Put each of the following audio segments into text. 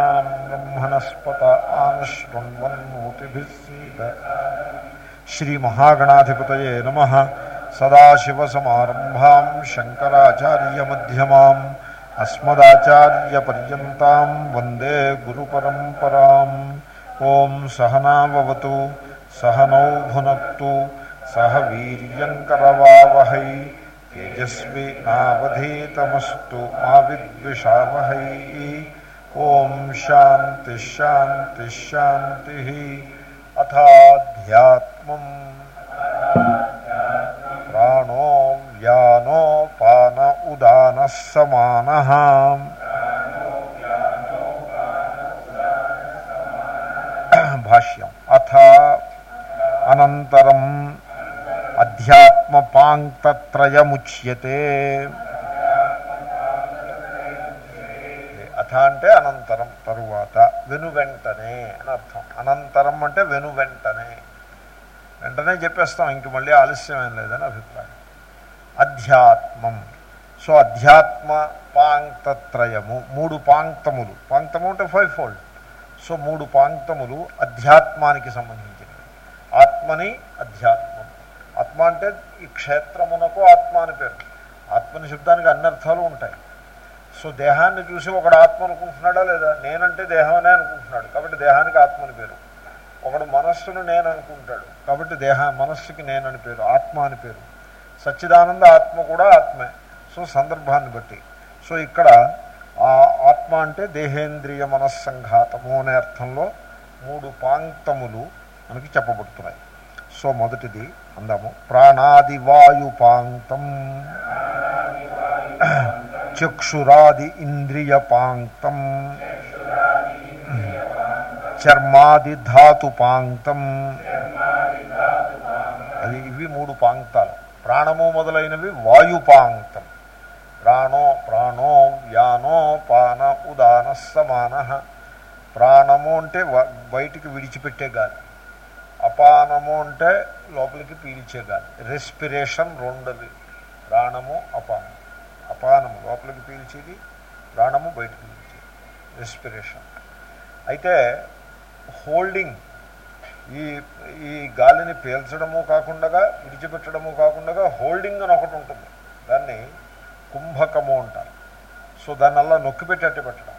हनस्पत आनश्वन्वन्मूतिभिः श्रीमहागणाधिपतये नमः। सदाशिवसमारम्भां शङ्कराचार्यमध्यमाम् अस्मदाचार्यपर्यन्तां वंदे गुरुपरम्पराम्। ॐ सह सहनौ भुनक्तु, सह वीर्यङ्करवावहै। तेजस्विनावधीतमस्तु मा विद्विषावहैः ओम शांति शांति शांति ही अथाध्यात्म। प्राणो व्यानो पान उदान समान। भाष्यम। अथ अनंतरम अध्यात्म पांगतत्रयमुच्यते అథ అంటే అనంతరం తరువాత వెను వెంటనే అని అర్థం. అనంతరం అంటే వెను వెంటనే. వెంటనే చెప్పేస్తాం ఇంక మళ్ళీ ఆలస్యం ఏం లేదని అభిప్రాయం. అధ్యాత్మం. సో అధ్యాత్మ పాంక్తత్రయము మూడు పాంక్తములు. పాంక్తము అంటే ఫైవ్ ఫోల్డ్. సో మూడు పాంక్తములు అధ్యాత్మానికి సంబంధించినవి. ఆత్మని అధ్యాత్మం. ఆత్మ అంటే ఈ క్షేత్రమునకు ఆత్మ అని పేరు. ఆత్మని శబ్దానికి అన్ని అర్థాలు ఉంటాయి. సో దేహాన్ని చూసి ఒకడు ఆత్మ అనుకుంటున్నాడా లేదా? నేనంటే దేహమనే అనుకుంటున్నాడు. కాబట్టి దేహానికి ఆత్మని పేరు. ఒకడు మనస్సును నేను అనుకుంటాడు. కాబట్టి దేహ మనస్సుకి నేనని పేరు ఆత్మ అని పేరు. సచ్చిదానంద ఆత్మ కూడా ఆత్మే. సో సందర్భాన్ని బట్టి. సో ఇక్కడ ఆ ఆత్మ అంటే దేహేంద్రియ మనస్సంఘాతము అనే అర్థంలో మూడు పాంక్తములు మనకి చెప్పబడుతున్నాయి. సో మొదటిది అందాము. ప్రాణాది వాయు పాంతం చక్షురాది ఇంద్రియ పాంక్తం చర్మాది ధాతు పాంక్తం అది ఇవి మూడు పాంక్తాలు. ప్రాణము మొదలైనవి వాయుపాంక్తం. ప్రాణో ప్రాణో వ్యానో పాన ఉదాన సమాన. ప్రాణము అంటే బయటికి విడిచిపెట్టే గాలి. అపానము అంటే లోపలికి పీల్చే గాలి. రెస్పిరేషన్ రెండవి ప్రాణము అపానం. అపానము లోపలికి పీల్చేది ప్రాణము బయటకు పీల్చేది. రెస్పిరేషన్ అయితే హోల్డింగ్ ఈ ఈ గాలిని పీల్చడము కాకుండా విడిచిపెట్టడము కాకుండా హోల్డింగ్ అని ఒకటి ఉంటుంది. దాన్ని కుంభకము అంటారు. సో దాన్ని నొక్కి పెట్టేట్టు పెట్టడం.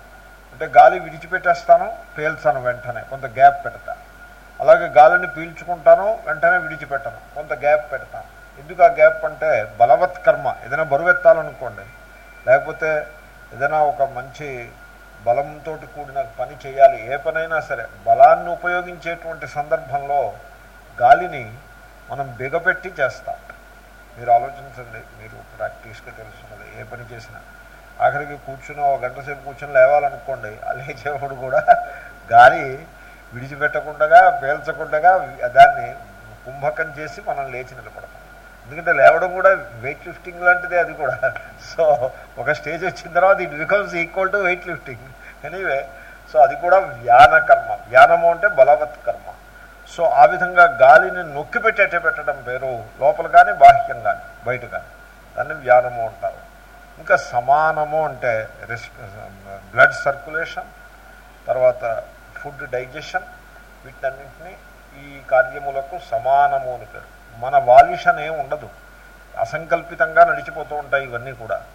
అంటే గాలి విడిచిపెట్టేస్తాను పేల్చాను వెంటనే. కొంత గ్యాప్ పెడతాను అలాగే గాలిని పీల్చుకుంటాను వెంటనే విడిచిపెట్టను. కొంత గ్యాప్ పెడతాను. ఎందుకు ఆ గ్యాప్ అంటే బలవత్ కర్మ. ఏదైనా బరువెత్తాలనుకోండి లేకపోతే ఏదైనా ఒక మంచి బలంతో కూడిన పని చేయాలి ఏ పనైనా సరే బలాన్ని ఉపయోగించేటువంటి సందర్భంలో గాలిని మనం బిగపెట్టి చేస్తాం. మీరు ఆలోచించండి మీరు ప్రాక్టీస్గా తెలుస్తున్నది ఏ పని చేసినా. ఆఖరికి కూర్చుని ఒక గంట సేపు కూర్చొని లేవాలనుకోండి లేచేవాడు కూడా గాలి విడిచిపెట్టకుండా పేల్చకుండా దాన్ని కుంభకం చేసి మనం లేచి నిలబడతాం. ఎందుకంటే లేవడం కూడా వెయిట్ లిఫ్టింగ్ లాంటిదే అది కూడా. సో ఒక స్టేజ్ వచ్చిన తర్వాత it becomes equal to weight lifting anyway so అది కూడా వ్యాన కర్మ. వ్యానము అంటే బలవత్ కర్మ. సో ఆ విధంగా గాలిని నొక్కి పెట్టేటే పెట్టడం పేరు లోపల కానీ బాహ్యం కానీ బయట కానీ దాన్ని వ్యానము అంటారు. ఇంకా సమానము అంటే బ్లడ్ సర్క్యులేషన్ తర్వాత ఫుడ్ డైజెషన్ వీటన్నింటినీ ఈ కార్యములకు సమానము అని పేరు. మన వాలిష్ ఏం ఉండదు. అసంకల్పితంగా నడిచిపోతూ ఉంటాయి ఇవన్నీ కూడా.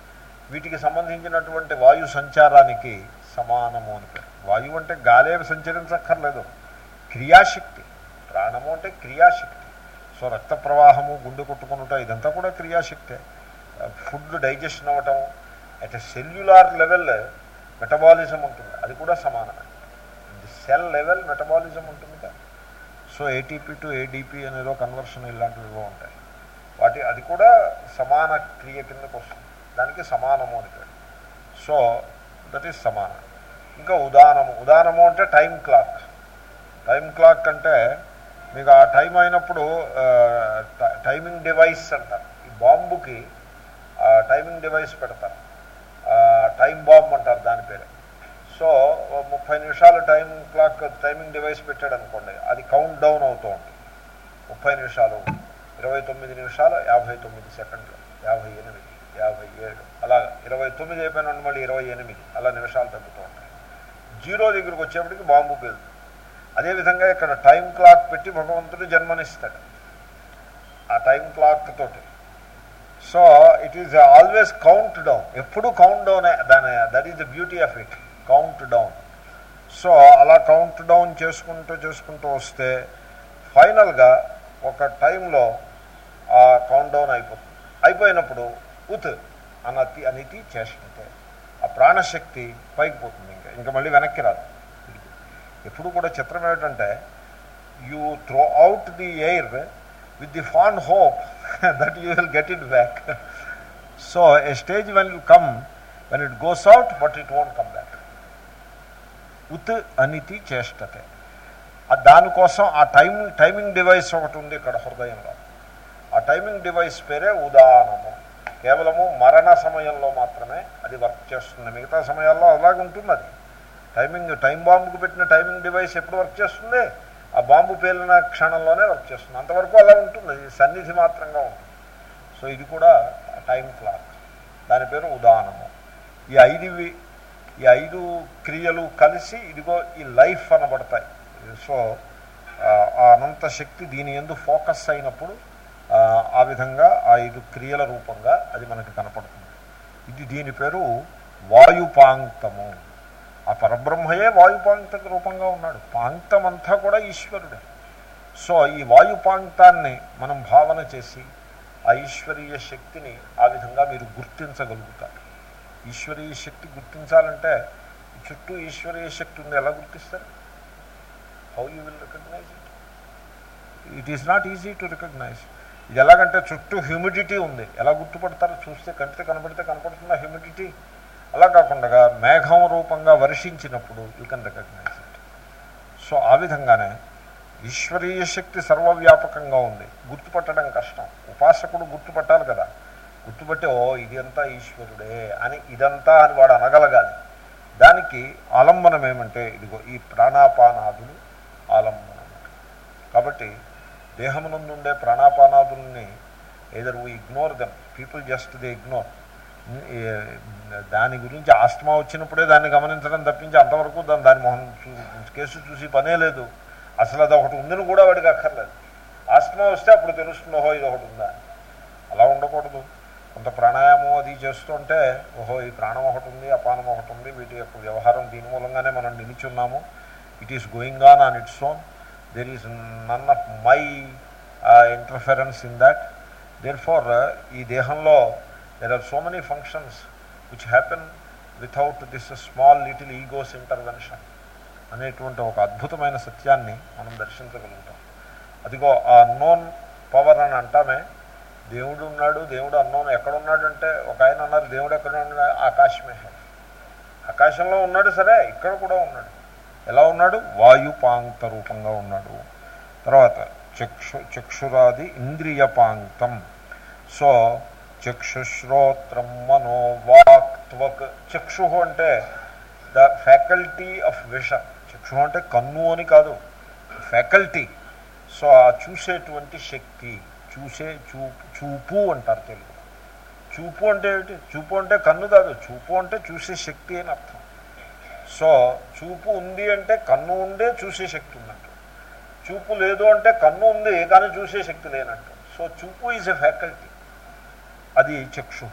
వీటికి సంబంధించినటువంటి వాయు సంచారానికి సమానము అని పేరు. వాయువు అంటే గాలే సంచరించక్కర్లేదు. క్రియాశక్తి. ప్రాణము అంటే క్రియాశక్తి. సో రక్త ప్రవాహము గుండె కొట్టుకునుట ఇదంతా కూడా క్రియాశక్తే. ఫుడ్ డైజెషన్ అవ్వటం అట్ సెల్యులార్ లెవెల్ మెటబాలిజం ఉంటుంది. అది కూడా సమానమే. సెల్ లెవెల్ మెటబాలిజం ఉంటుంది. సో ఏటీపీ టు ఏడీపీ అనేదో కన్వర్షన్ ఇలాంటివిలో ఉంటాయి. వాటి అది కూడా సమాన క్రియ కిందకు వస్తుంది. దానికి సమానము అని పేరు. సో దట్ ఈస్ సమానం. ఇంకా ఉదానము ఉదానము అంటే టైం క్లాక్. టైం క్లాక్ అంటే మీకు ఆ టైం అయినప్పుడు టైమింగ్ డివైస్ అంటారు. ఈ బాంబుకి టైమింగ్ డివైస్ పెడతారు. టైం బాంబ్ అంటారు దాని పేరు. సో ముప్పై నిమిషాలు టైం క్లాక్ టైమింగ్ డివైస్ పెట్టాడు అనుకోండి అది కౌంట్ డౌన్ అవుతూ ఉంటుంది. ముప్పై నిమిషాలు ఇరవై తొమ్మిది నిమిషాలు యాభై తొమ్మిది సెకండ్లు యాభై ఎనిమిది యాభై ఏడు అలా ఇరవై తొమ్మిది అయిపోయిన మళ్ళీ ఇరవై ఎనిమిది అలా నిమిషాలు తగ్గుతూ ఉంటాయి. జీరో దగ్గరికి వచ్చేప్పటికి బాంబు పేలుతుంది. అదేవిధంగా ఇక్కడ టైం క్లాక్ పెట్టి భగవంతుడు జన్మనిస్తాడు. ఆ టైం క్లాక్ తోటి. So it is always count down ఎప్పుడు కౌంట్ డౌన్ దాని that is the beauty of it count down so అలా కౌంట్ డౌన్ చేసుకుంటూ చేసుకుంటూ వస్తే ఫైనల్గా ఒక టైంలో ఆ కౌంట్ డౌన్ అయిపోతుంది. అయిపోయినప్పుడు ఉత్ అనతి అనితి చేస్తుంటే ఆ ప్రాణశక్తి పైకి పోతుంది ఇంకా. ఇంకా మళ్ళీ వెనక్కి రాదు. ఎప్పుడు కూడా చిత్రం ఏమిటంటే you throw out the air with the fond hope that you will get it back so a stage when you come when it goes out but it won't come back ఉత్ అనితి చేష్టతే. దానికోసం ఆ టైం టైమింగ్ డివైస్ ఒకటి ఉంది ఇక్కడ హృదయంలో. ఆ టైమింగ్ డివైస్ పేరే ఉదాహరణము. కేవలము మరణ సమయంలో మాత్రమే అది వర్క్ చేస్తుంది. మిగతా సమయాల్లో అలాగే ఉంటుంది అది టైమింగ్ టైం బాంబుకు పెట్టిన టైమింగ్ డివైస్ ఎప్పుడు వర్క్ చేస్తుంది? ఆ బాంబు పేలిన క్షణంలోనే వర్క్ చేస్తుంది. అంతవరకు అలా ఉంటుంది. అది సన్నిధి మాత్రంగా ఉంటుంది. సో ఇది కూడా టైం క్లాక్. దాని పేరు ఉదాహరణము. ఈ ఐదువి ఈ ఐదు క్రియలు కలిసి ఇదిగో ఈ లైఫ్ అనబడతాయి. సో ఆ అనంత శక్తి దీని ఎందు ఫోకస్ అయినప్పుడు ఆ విధంగా ఆ ఐదు క్రియల రూపంగా అది మనకు కనపడుతుంది. ఇది దీని పేరు వాయుపాంక్తము. ఆ పరబ్రహ్మయే వాయుపాంక్త రూపంగా ఉన్నాడు. పాంక్తం అంతా కూడా ఈశ్వరుడే. సో ఈ వాయుపాంక్తాన్ని మనం భావన చేసి ఆ ఈశ్వరీయ శక్తిని ఆ విధంగా మీరు గుర్తించగలుగుతారు. ఈశ్వరీయ శక్తి గుర్తించాలంటే చుట్టూ ఈశ్వరీయ శక్తి ఉంది. ఎలా గుర్తిస్తారు? How you will recognise it it is not easy to recognise ఇది ఎలాగంటే చుట్టూ హ్యూమిడిటీ ఉంది. ఎలా గుర్తుపడతారో? చూస్తే కంటితో కనబడితే కనపడుతుందా హ్యూమిడిటీ అలా కాకుండా మేఘం రూపంగా వర్షించినప్పుడు you can recognise it so ఆ విధంగానే ఈశ్వరీయ శక్తి సర్వవ్యాపకంగా ఉంది. గుర్తుపట్టడం కష్టం. ఉపాసకుడు గుర్తుపట్టాలి కదా. గుర్తుపట్టే ఓ ఇది అంతా ఈశ్వరుడే అని ఇదంతా అని వాడు అనగలగాలి. దానికి ఆలంబనం ఏమంటే ఇదిగో ఈ ప్రాణాపానాదులు ఆలంబనం కాబట్టి దేహమునందుండే ప్రాణాపానాదుల్ని either we ignore them people just the ignore దాని గురించి ఆస్తమా వచ్చినప్పుడే దాన్ని గమనించడం తప్పించి అంతవరకు దాని దాని మొహం కేసు చూసి పనే లేదు. అసలు అది ఒకటి ఉందని కూడా వాడికి అక్కర్లేదు. ఆస్తమా వస్తే అప్పుడు తెలుస్తుంది ఓహో ఇది ఒకటి ఉందా? అలా ఉండకూడదు. కొంత ప్రాణాయామం అది చేస్తుంటే ఓహో ఈ ప్రాణం ఒకటి ఉంది అపానం ఒకటి ఉంది వీటి యొక్క వ్యవహారం దీని మూలంగానే మనం నిలిచున్నాము it is going on on its own there is none of my interference in that therefore ఈ దేహంలో there are so many functions which happen without this small little ego's intervention అనేటువంటి ఒక అద్భుతమైన సత్యాన్ని మనం దర్శించగలుగుతాం. అదిగో ఆ అన్నోన్ పవర్ అని అంటామే. దేవుడు ఉన్నాడు దేవుడు అన్నోన్ ఎక్కడున్నాడంటే ఒక ఆయన అన్నారు దేవుడు ఎక్కడ ఉన్నాడు ఆకాశమే ఆకాశంలో ఉన్నాడు సరే ఇక్కడ కూడా ఉన్నాడు. ఎలా ఉన్నాడు? వాయుపాంక్త రూపంగా ఉన్నాడు. తర్వాత చక్షు చక్షురాది ఇంద్రియపాంక్తం. సో చక్షుశ్రోత్రం మనోవాక్త్వక్. చక్షు అంటే ద ఫ్యాకల్టీ ఆఫ్ విషన్. చక్షు అంటే కన్ను అని కాదు ఫ్యాకల్టీ. సో ఆ చూసేటువంటి శక్తి చూసే చూపు చూపు అంటారు తెలుగు. చూపు అంటే ఏమిటి? చూపు అంటే కన్ను కాదు. చూపు అంటే చూసే శక్తి అని అర్థం. సో చూపు ఉంది అంటే కన్ను ఉండే చూసే శక్తి ఉన్నట్టు. చూపు లేదు అంటే కన్ను ఉంది కానీ చూసే శక్తి లేనట్టు. సో చూపు ఈజ్ ఎ ఫ్యాకల్టీ అది చక్షు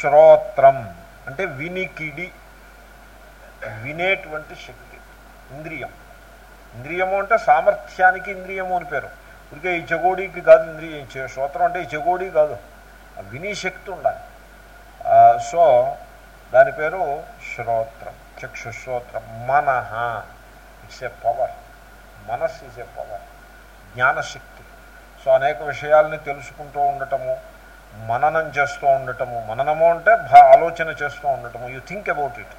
శ్రోత్రం అంటే వినికిడి వినేటువంటి శక్తి. ఇంద్రియం. ఇంద్రియము అంటే సామర్థ్యానికి ఇంద్రియము అని పేరు. ఇదికే ఈ చెగోడీకి కాదు ఇంద్రియ శ్రోత్రం అంటే ఈ చెగోడీ కాదు. విని శక్తి ఉండాలి. సో దాని పేరు శ్రోత్రం చక్షుశ్రోత్రం. మనహ ఇట్స్ ఏ పవర్ మనస్ ఇస్ ఏ పవర్ జ్ఞానశక్తి. సో అనేక విషయాల్ని తెలుసుకుంటూ ఉండటము మననం చేస్తూ ఉండటము. మననము అంటే భా ఆలోచన చేస్తూ ఉండటము. You think about it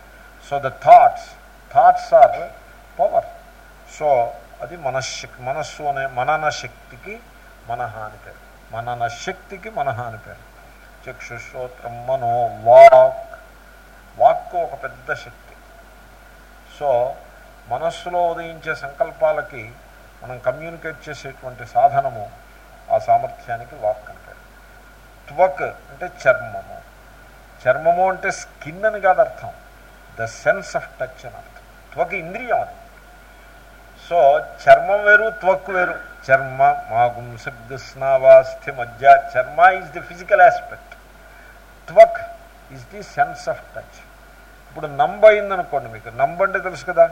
so the thoughts thoughts are power so అది మనశ్శక్తి మనస్సు అనే మనన శక్తికి మనహ అని పేరు. మనన శక్తికి మనహ అని పేరు. చక్షుశ్రోత్రం మనో వాక్. వాక్కు ఒక పెద్ద శక్తి. సో మనస్సులో ఉదయించే సంకల్పాలకి మనం కమ్యూనికేట్ చేసేటువంటి సాధనము ఆ సామర్థ్యానికి వాక్ అని పేరు. త్వక్ అంటే చర్మము. చర్మము అంటే స్కిన్ అని కాదు అర్థం. ద సెన్స్ ఆఫ్ టచ్ అని అర్థం. త్వక్ ఇంద్రియం అది. సో చర్మం వేరు త్వక్ వేరు. చర్మ మాగుం శబ్దస్నావాస్థి మధ్య చర్మ is the physical aspect త్వక్ is the sense of touch ఇప్పుడు నంబ అయిందనుకోండి మీకు. నంబ్ అంటే తెలుసు కదా?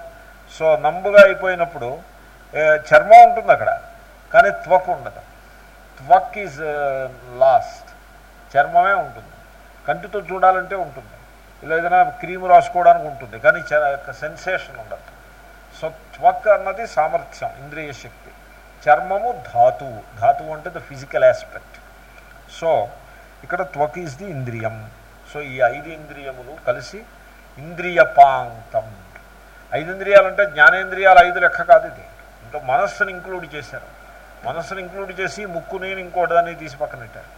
సో నంబుగా అయిపోయినప్పుడు చర్మం ఉంటుంది అక్కడ కానీ త్వక్ ఉండదు. త్వక్ ఈజ్ లాస్ట్ uh, చర్మమే ఉంటుంది. కంటితో చూడాలంటే ఉంటుంది. ఇలా ఏదైనా క్రీమ్ రాసుకోవడానికి ఉంటుంది కానీ సెన్సేషన్ ఉండదు. త్వక్ అన్నది సామర్థ్యం ఇంద్రియ శక్తి. చర్మము ధాతువు ధాతువు అంటే ద ఫిజికల్ ఆస్పెక్ట్ సో ఇక్కడ త్వక్ ఈజ్ ది ఇంద్రియం. సో ఈ ఐదు ఇంద్రియములు కలిసి ఇంద్రియపాంతం. ఐదు ఇంద్రియాలంటే జ్ఞానేంద్రియాలు ఐదు లెక్క కాదు ఇది. ఇంకా మనస్సును ఇంక్లూడ్ చేశారు. మనస్సును ఇంక్లూడ్ చేసి ముక్కు నేను ఇంకోటి తీసి పక్కన పెట్టారు.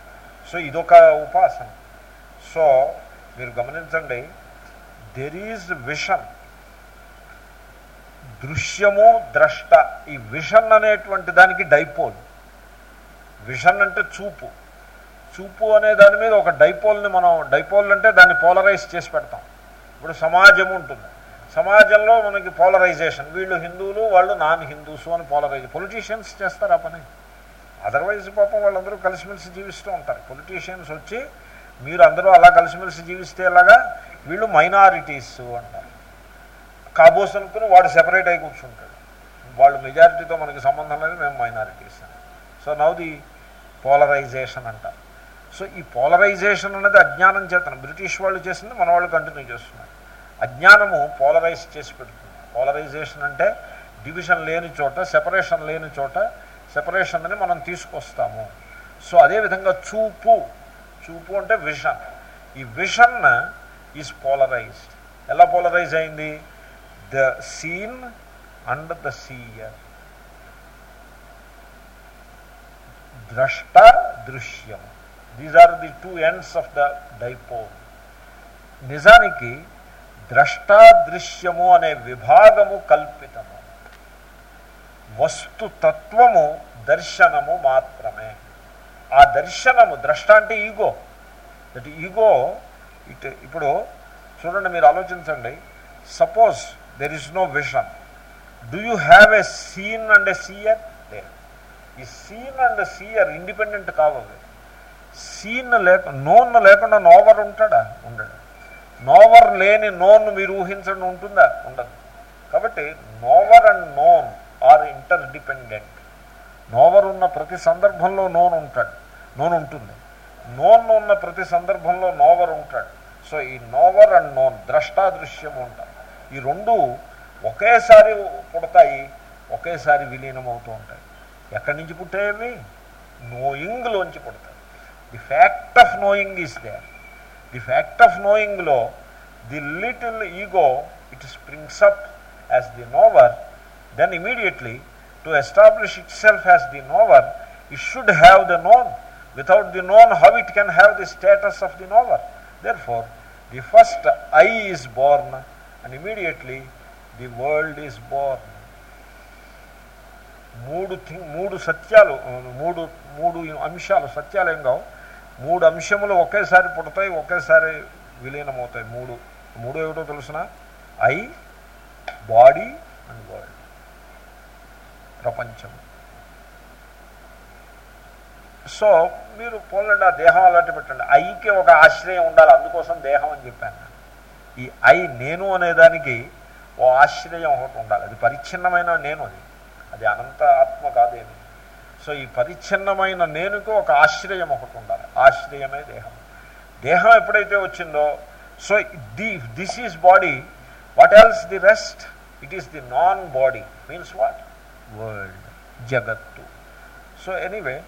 సో ఇదొక ఉపాసన. సో మీరు గమనించండి దెర్ ఈజ్ విషన్ దృశ్యము ద్రష్ట ఈ విషన్ అనేటువంటి దానికి డైపోల్. విషన్ అంటే చూపు. చూపు అనే దాని మీద ఒక డైపోల్ని మనం డైపోల్ అంటే దాన్ని పోలరైజ్ చేసి పెడతాం. ఇప్పుడు సమాజం ఉంటుంది. సమాజంలో మనకి పోలరైజేషన్. వీళ్ళు హిందువులు వాళ్ళు నాన్ హిందూస్ అని పోలరైజ్ పొలిటీషియన్స్ చేస్తారు ఆ పని. అదర్వైజ్ పాపం వాళ్ళందరూ కలిసిమెలిసి జీవిస్తూ ఉంటారు. పొలిటీషియన్స్ వచ్చి మీరు అందరూ అలా కలిసిమెలిసి జీవిస్తే ఎలాగా? వీళ్ళు మైనారిటీస్ అంటారు. కాబోస్ అనుకుని వాడు సెపరేట్ అయి కూర్చుంటాడు. వాళ్ళు మెజారిటీతో మనకి సంబంధం లేదు మేము minorities so. Now the polarisation అంటారు సో ఈ పోలరైజేషన్ అనేది అజ్ఞానం చేతన బ్రిటిష్ వాళ్ళు చేసింది మన వాళ్ళు కంటిన్యూ చేస్తున్నారు. అజ్ఞానము పోలరైజ్ చేసి పెడుతుంది. పోలరైజేషన్ అంటే డివిజన్ లేని చోట సెపరేషన్ లేని చోట సెపరేషన్ని మనం తీసుకొస్తాము. సో అదేవిధంగా చూపు చూపు అంటే విషన్ ఈ విషన్ ఈజ్ పోలరైజ్డ్ ఎలా పోలరైజ్ అయింది? The seen and the seer ద్రష్ట దృశ్యం these are the two ends of the dipole నిజానికి ద్రష్టాదృశ్యము అనే విభాగము కల్పితము. వస్తు తత్వము దర్శనము మాత్రమే. ఆ దర్శనము ద్రష్ట అంటే ఈగో. దట్ ఈగో ఇట్ ఇప్పుడు చూడండి మీరు ఆలోచించండి. Suppose there is no vision do you have a seen and a seer ఈ సీన్ అండ్ సీయర్ ఇండిపెండెంట్ కావాలి. సీన్ లేక నోన్ లేకుండా నోవర్ ఉంటాడా? ఉండడు. నోవర్ లేని నోన్ మీరు ఊహించండి ఉంటుందా? ఉండదు. కాబట్టి knower and known are interdependent knower ఉన్న ప్రతి సందర్భంలో నోన్ ఉంటాడు. నోన్ ఉంటుంది. నోన్ ఉన్న ప్రతి సందర్భంలో నోవర్ ఉంటాడు. సో ఈ నోవర్ అండ్ నోన్ ద్రష్టాదృశ్యం ఉంటుంది ఈ రెండు ఒకేసారి పుడతాయి ఒకేసారి విలీనం అవుతూ ఉంటాయి. ఎక్కడి నుంచి పుట్టాయి నోయింగ్లోంచి పుడతాయి. The fact of knowing is there the fact of నోయింగ్లో the little ego it springs up as the knower then immediately to establish itself as the knower it should have the known without the known how it can have the status of the knower. Therefore, the first I is born and immediately the world is born మూడు thing మూడు సత్యాలు మూడు మూడు అంశాలు సత్యాలు ఏం కావు. మూడు అంశములు ఒకేసారి పుడతాయి ఒకేసారి విలీనమవుతాయి. మూడు మూడు ఏమిటో తెలుసిన? I body and world. ప్రపంచం. సో మీరు పోలండి ఆ దేహం అలాంటి పెట్టండి. ఐకి ఒక ఆశ్రయం ఉండాలి అందుకోసం దేహం అని చెప్పాను. ఈ ఐ నేను అనేదానికి ఓ ఆశ్రయం ఒకటి ఉండాలి. అది పరిచ్ఛిన్నమైన నేను అది. అది అనంత ఆత్మ కాదేమి. సో ఈ పరిచ్ఛిన్నమైన నేనుకు ఒక ఆశ్రయం ఒకటి ఉండాలి. ఆశ్రయమే దేహం. దేహం ఎప్పుడైతే వచ్చిందో so the this is body. What else the rest? It is the non body. Means what? World. జగత్తు. సో ఎనీవే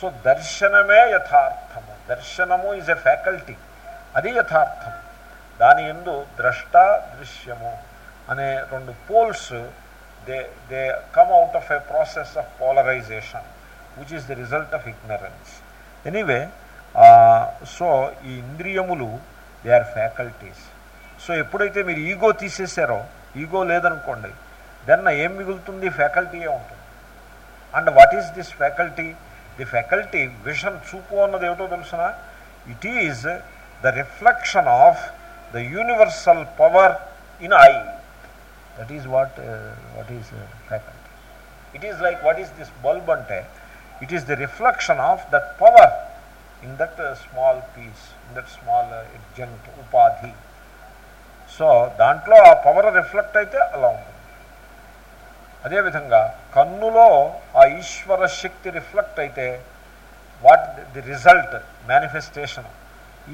సో దర్శనమే యథార్థము. దర్శనము ఈజ్ ఎ ఫ్యాకల్టీ. అది యథార్థం దాని ఎందు ద్రష్ట దృశ్యము అనే రెండు poles they they come out of a process of polarisation which is the result of ignorance anyway so ఈ ఇంద్రియములు దే ఆర్ ఫ్యాకల్టీస్ సో ఎప్పుడైతే మీరు ఈగో తీసేసారో ఈగో లేదనుకోండి దెన్ ఏం మిగులుతుంది? ఫ్యాకల్టీయే ఉంటుంది. And what is this faculty the faculty vision చూపు అన్నది ఏమిటో తెలుసిన? It is the reflection of the universal power in eye that is what what is faculty it is like what is this bulb అంటే it is the reflection of that power in that small piece in that small extent ఉపాధి so దాంట్లో ఆ power reflect అయితే అలా ఉంటుంది. అదేవిధంగా కన్నులో ఆ ఈశ్వర శక్తి రిఫ్లెక్ట్ అయితే what the result manifestation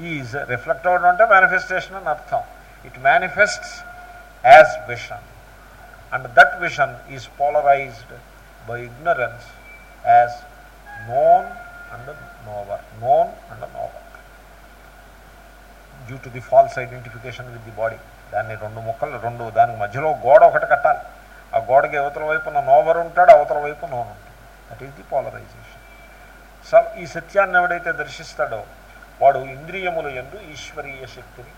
is reflect అవ్వడం అంటే మేనిఫెస్టేషన్ అని అర్థం it manifests as vision and that vision is polarised by ignorance as known and knower known and knower due to the false identification with the body దాన్ని రెండు ముక్కలు రెండు దానికి మధ్యలో గోడ ఒకటి కట్టాలి. ఆ గోడకి అవతల వైపున నోవర్ ఉంటాడు అవతల వైపు నోన్ ఉంటుంది that is the polarisation so ఈ సత్యాన్ని ఎవడైతే దర్శిస్తాడో వాడు ఇంద్రియముల ఎందు ఈశ్వరీయ శక్తిని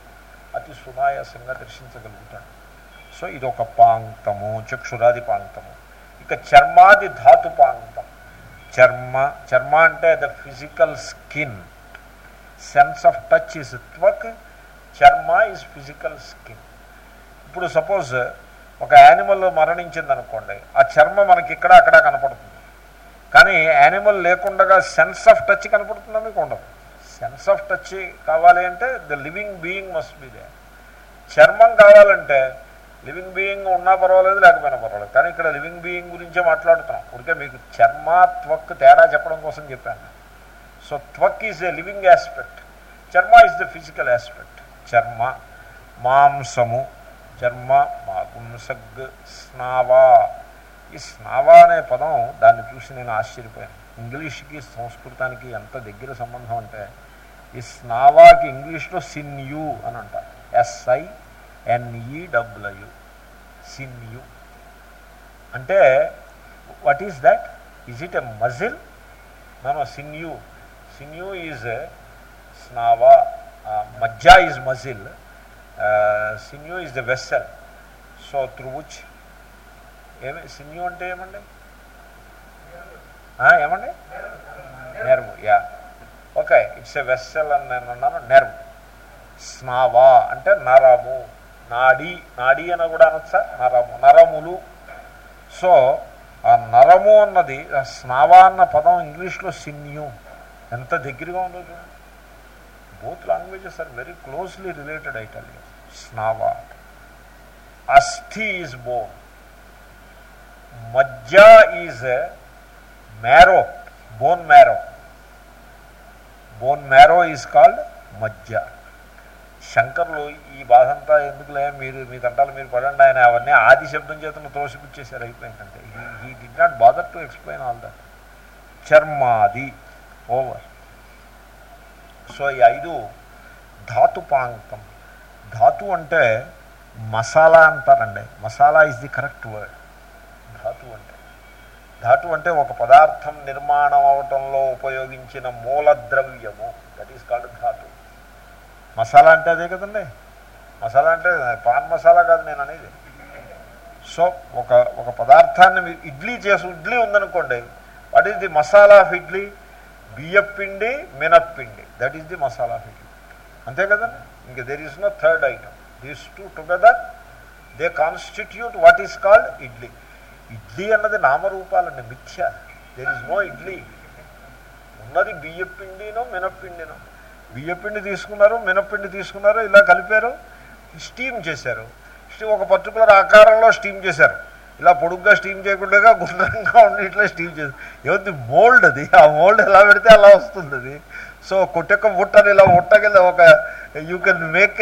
అతి సునాయాసంగా దర్శించగలుగుతాడు. సో ఇది ఒక పాంక్తము చక్షురాది పాంక్తము. ఇక చర్మాది ధాతు పాంక్తం. చర్మ చర్మ అంటే the physical skin. Sense of touch is త్వక్ చర్మ ఈజ్ ఫిజికల్ స్కిన్. ఇప్పుడు సపోజ్ ఒక యానిమల్ మరణించింది అనుకోండి ఆ చర్మ మనకి ఇక్కడ అక్కడ కనపడుతుంది. కానీ యానిమల్ లేకుండా సెన్స్ ఆఫ్ టచ్ కనపడుతుందా మీకు ఉండదు. సెన్స్ ఆఫ్ టచ్ కావాలి అంటే the living being must be they చర్మం కావాలంటే లివింగ్ బీయింగ్ ఉన్నా పర్వాలేదు లేకపోయినా పర్వాలేదు. కానీ ఇక్కడ లివింగ్ బీయింగ్ గురించే మాట్లాడుతున్నాం. ఉడికే మీకు చర్మ త్వక్ తేడా చెప్పడం కోసం చెప్పాను. సో త్వక్ ఈజ్ ద లివింగ్ ఆస్పెక్ట్ చర్మ ఈజ్ ద ఫిజికల్ ఆస్పెక్ట్ చర్మ మాంసము. చర్మ మాగుంసగ్ స్నావా. ఈ స్నావా అనే పదం దాన్ని చూసి నేను ఆశ్చర్యపోయాను. ఇంగ్లీష్కి సంస్కృతానికి ఎంత దగ్గర సంబంధం అంటే ఈ స్నావాకి ఇంగ్లీష్లో సిన్యు అని అంటారు S I N E W sinew అంటే what is that is it a muscle no sinew sinew is స్నావా Maaza is muscle sinew is the vessel so through which ఏమి సిన్యూ అంటే ఏమండి? ఏమండి? Nerve yeah okay it's a vessel అని నేను అన్నాను nerve స్నావా అంటే నరము. నాడి నాడి అని కూడా అనొచ్చా నరము. నరములు. సో ఆ నరము అన్నది స్నావా అన్న పదం ఇంగ్లీష్లో సిన్యు ఎంత దగ్గరగా ఉందో చూడండి both languages are very closely related I tell you. Snava asti is bone. Majja is a bone marrow is called మజ్జ. శంకర్లు ఈ బాధ అంతా ఎందుకులే? మీరు మీ తంటాలు మీరు పడండి ఆయన. అవన్నీ ఆది శబ్దం చేతను తోసిపుచ్చేసారు అయిపోయిందంటే. He did not bother to explain all that చర్మాది. Over so ఈ ఐదు ధాతుపాంక్తం ధాతు అంటే మసాలా అంటారండి. Masala is the correct word ధాతు ధాతు అంటే ఒక పదార్థం నిర్మాణం అవటంలో ఉపయోగించిన మూల ద్రవ్యము దట్ ఈస్ కాల్డ్ ధాతు. మసాలా అంటే అదే కదండి? మసాలా అంటే పాన్ మసాలా కాదు నేను అనేది. సో ఒక ఒక పదార్థాన్ని మీరు ఇడ్లీ చేసి ఇడ్లీ ఉందనుకోండి what is the masala of idli? బియ్యపిండి మినప్పిండి that is the masala of idli. అంతే కదండి? ఇంకా there is no third item these two together they constitute what is called idli. Idli అన్నది నామరూపాలండి మిథ్య. There is no idli. ఉన్నది బియ్యపిండినో మినప్పిండినో. బియ్యపిండి తీసుకున్నారు మినప్పిండి తీసుకున్నారు ఇలా కలిపారు స్టీమ్ చేశారు. ఒక పర్టికులర్ ఆకారంలో స్టీమ్ చేశారు. ఇలా పొడుగ్గా స్టీమ్ చేయకుండా గుండ్రంగా ఉండి ఇట్లా స్టీమ్ చేశారు. ఏమవుతుంది మోల్డ్ అది. ఆ మోల్డ్ ఎలా పెడితే అలా వస్తుంది అది. సో కొట్టెక్క ఉట్టని ఇలా ఉట్టకెళ్ళ ఒక you can make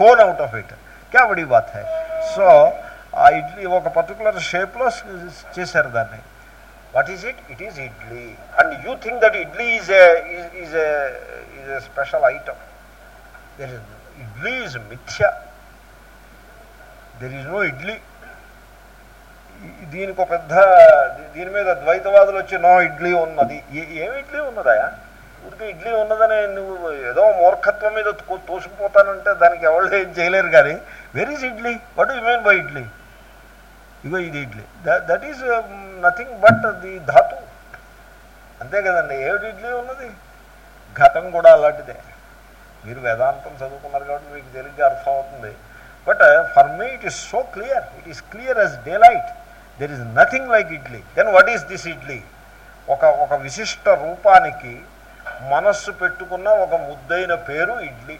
cone out of it క్యా బడి బాత్ హై. సో ఆ ఇడ్లీ ఒక పర్టికులర్ షేప్లో చేశారు దాన్ని. What is it it is idli. And you think that idli is is is a special item there is idli is మిథ్య. There is no idli. దీనికి ఒక పెద్ద దీని మీద ద్వైతవాదులు వచ్చి నో ఇడ్లీ ఉన్నది. ఏమి ఇడ్లీ ఉన్నదాయా? ఊరికి ఇడ్లీ ఉన్నదని నువ్వు ఏదో మూర్ఖత్వం మీద తోసిపోతానంటే దానికి ఎవరు ఏం చేయలేరు కానీ where is idli? What you mean by idli? ఇగో ఇది idli. That is nothing but the ధాతు అంతే కదండి ఏడు ఇడ్లీ ఉన్నది? ఘటం కూడా అలాంటిదే. మీరు వేదాంతం చదువుకున్నారు కాబట్టి మీకు తెలివిగా అర్థం అవుతుంది but for me it is so clear it is clear as daylight there is nothing like idli then what is this idli ఒక ఒక విశిష్ట రూపానికి మనస్సు పెట్టుకున్న ఒక ముద్దైన పేరు ఇడ్లీ.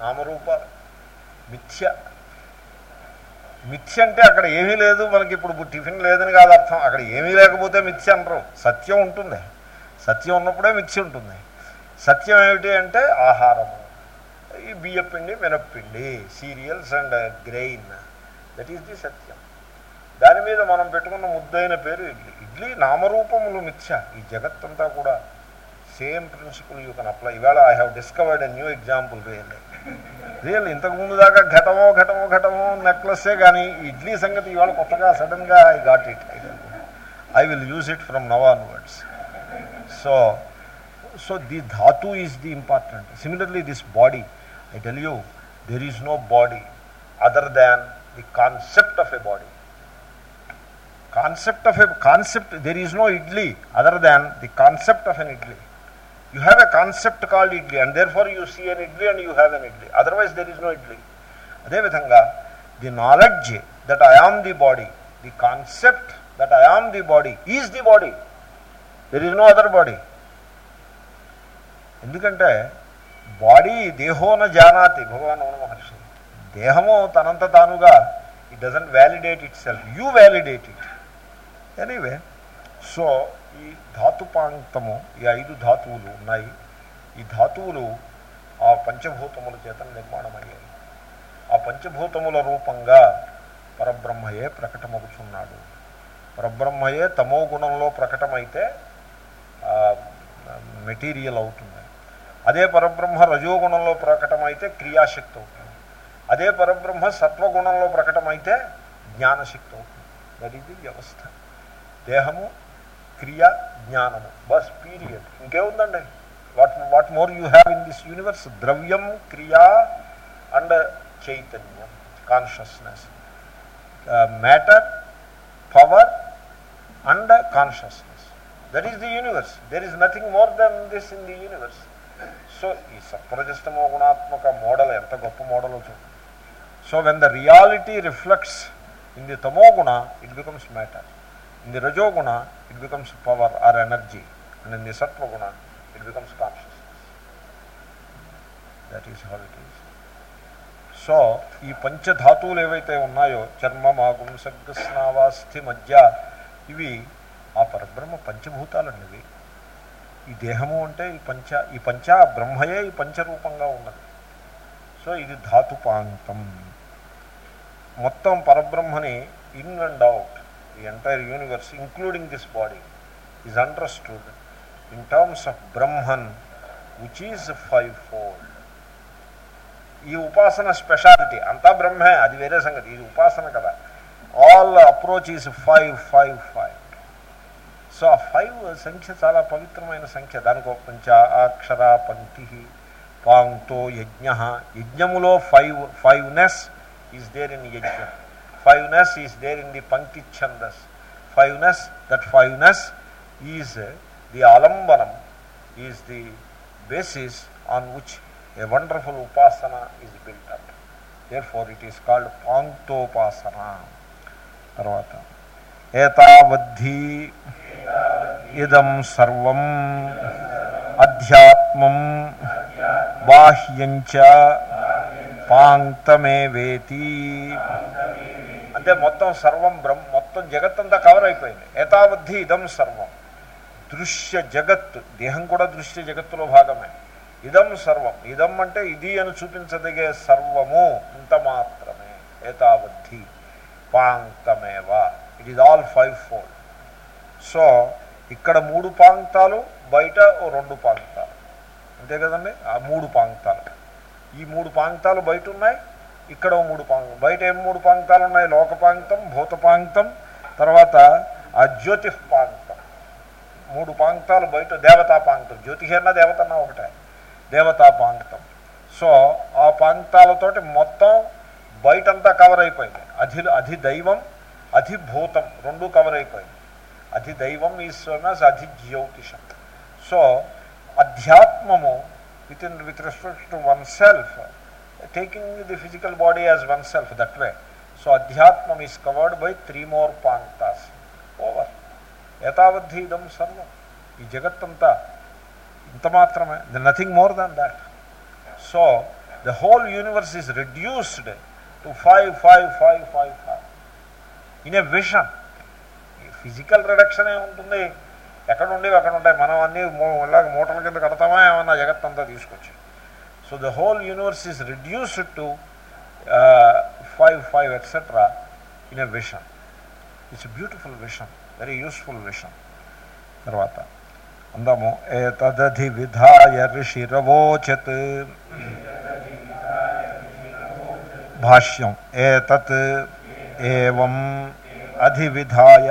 నామరూపాలు మిథ్య. మిథ్య అంటే అక్కడ ఏమీ లేదు మనకి ఇప్పుడు టిఫిన్ లేదని కాదు అర్థం. అక్కడ ఏమీ లేకపోతే మిథ్య అనరు. సత్యం ఉంటుంది. సత్యం ఉన్నప్పుడే మిథ్య ఉంటుంది. సత్యం ఏమిటి అంటే ఆహారము ఈ బియ్యపిండి మినప్పిండి cereals and grain. That is the సత్యం. దాని మీద మనం పెట్టుకున్న ముద్దైన పేరు ఇడ్లీ. ఇడ్లీ నామరూపములు మిథ్య. ఈ జగత్తంతా కూడా same principle you can apply. ఇవాళ I have discovered a new example really real ఇంతకుముందు దాకా ఘటమో ఘటమో ఘటమో నెక్లెస్సే కానీ ఇడ్లీ సంగతి ఇవాళ కొత్తగా సడన్గా I got it I will use it from now onwards so so the Dhatu is the important similarly this body I tell you there is no body other than the concept of a body concept of a concept there is no idli other than the concept of an idli you have a concept called idli and therefore you see an idli and you have an idli. Otherwise there is no idli. అదేవిధంగా the knowledge that I am the body the concept that I am the body is the body there is no other body ఎందుకంటే body దేహోన జానాతి భగవాన్ రమణ మహర్షి. దేహము తనంత తానుగా it doesn't validate itself you validate it anyway so ధాతుపాంతము ఈ ఐదు ధాతువులు ఉన్నాయి. ఈ ధాతువులు ఆ పంచభూతముల చేత నిర్మాణమయ్యాయి. ఆ పంచభూతముల రూపంగా పరబ్రహ్మయే ప్రకటమవుతున్నాడు పరబ్రహ్మయే తమో గుణంలో ప్రకటమైతే మెటీరియల్ అవుతుంది. అదే పరబ్రహ్మ రజోగుణంలో ప్రకటమైతే క్రియాశక్తి అవుతుంది. అదే పరబ్రహ్మ సత్వగుణంలో ప్రకటమైతే జ్ఞానశక్తి అవుతుంది. దట్ ఈజ్ వ్యవస్థ. దేహము క్రియ జ్ఞానము బస్ పీరియడ్ ఇంకేముందండి what what more you have in this universe ద్రవ్యం క్రియా అండ్ చైతన్యం consciousness matter power and consciousness that is the universe there is nothing more then this in the universe so ఈ సత్వరజస్తమో గుణాత్మక మోడల్ ఎంత గొప్ప మోడల్ చూడండి so when the reality reflects in the తమో గుణ it becomes matter In the Rajoguna, it becomes power or energy. And in the Sattva it becomes consciousness. That is how it is. So ఈ పంచధాతువులు ఏవైతే ఉన్నాయో చర్మ మాగుం సర్గస్నావాస్థి మధ్య ఇవి ఆ పరబ్రహ్మ పంచభూతాలండి ఇవి ఈ దేహము అంటే ఈ పంచ ఈ పంచ బ్రహ్మయే ఈ పంచరూపంగా ఉన్నది సో ఇది ధాతుపాంతం మొత్తం పరబ్రహ్మని in and out the entire universe, including this body, is understood in terms of Brahman, which is fivefold. ఈ ఉపాసన స్పెషాలిటీ అంతా బ్రహ్మే అది వేరే సంగతి. ఇది ఉపాసన కదా. All approach is five five five so ఆ ఫైవ్ సంఖ్య చాలా పవిత్రమైన సంఖ్య. దానికి ఒక పంచ అక్షర పంక్తి పాంక్తో యజ్ఞ. యజ్ఞములో five fiveness is there in యజ్ఞ. Fiveness is there in the Pankti Chandas. Fiveness, that fiveness is uh, the alambanam, is the basis on which a wonderful upasana is built up. Therefore, it is called Panktopasana. తర్వాత ఏతావద్ధి ఇదం సర్వం అధ్యాత్మం బాహ్యంచ పాంక్తమే వేతి అంటే మొత్తం సర్వం బ్రహ్మ మొత్తం జగత్తంతా కవర్ అయిపోయింది. ఏతావద్ధి ఇదం సర్వం. దృశ్య జగత్తు దేహం కూడా దృశ్య జగత్తులో భాగమే. ఇదం సర్వం. ఇదం అంటే ఇది అని చూపించదగే సర్వము ఇంత మాత్రమే. ఏతావద్ధి. పాంక్తమేవ. It is all fivefold so ఇక్కడ మూడు పాంక్తాలు బయట ఓ రెండు పాంక్తాలు. అంతే కదండి? ఆ మూడు పాంక్తాలు. ఈ మూడు పాంక్తాలు బయట ఉన్నాయి ఇక్కడ మూడు పాంగం బయట ఏం మూడు పాంక్తాలు ఉన్నాయి లోకపాంక్తం భూతపాంక్తం తర్వాత ఆ జ్యోతిపాంక్తం మూడు పాంక్తాలు బయట దేవతా పాంక్తం జ్యోతిషి అన్న దేవత ఒకటే. దేవతా పాంక్తం సో ఆ పాంక్తాలతోటి మొత్తం బయటంతా కవర్ అయిపోయింది. అధి అధిదైవం అధిభూతం రెండు కవర్ అయిపోయింది. అధిదైవం అధి అధిజ్యోతిషం so అధ్యాత్మము with in with respect to oneself taking the physical body as oneself that way. So Adhyatmam is covered by three more pantas. Over. యథావద్ధి ఇదం సర్వం ఈ జగత్తంతా ఇంత మాత్రమే the nothing more than that so the whole universe is reduced to five five five five five in a vision physical reduction ఏముంటుంది ఎక్కడ ఉండేవి అక్కడ ఉంటాయి మనం అన్నీ ఇలాగ మూటల కింద కడతామా ఏమన్నా జగత్తంతా తీసుకొచ్చి so the whole universe is reduced to five five etcetera in a vision it's beautiful vision very useful vision తర్వాత అందాము ఏతదధి విధాయ ఋషిరవోచత్. భాష్యం ఏతత్ ఏవం అధివిధాయ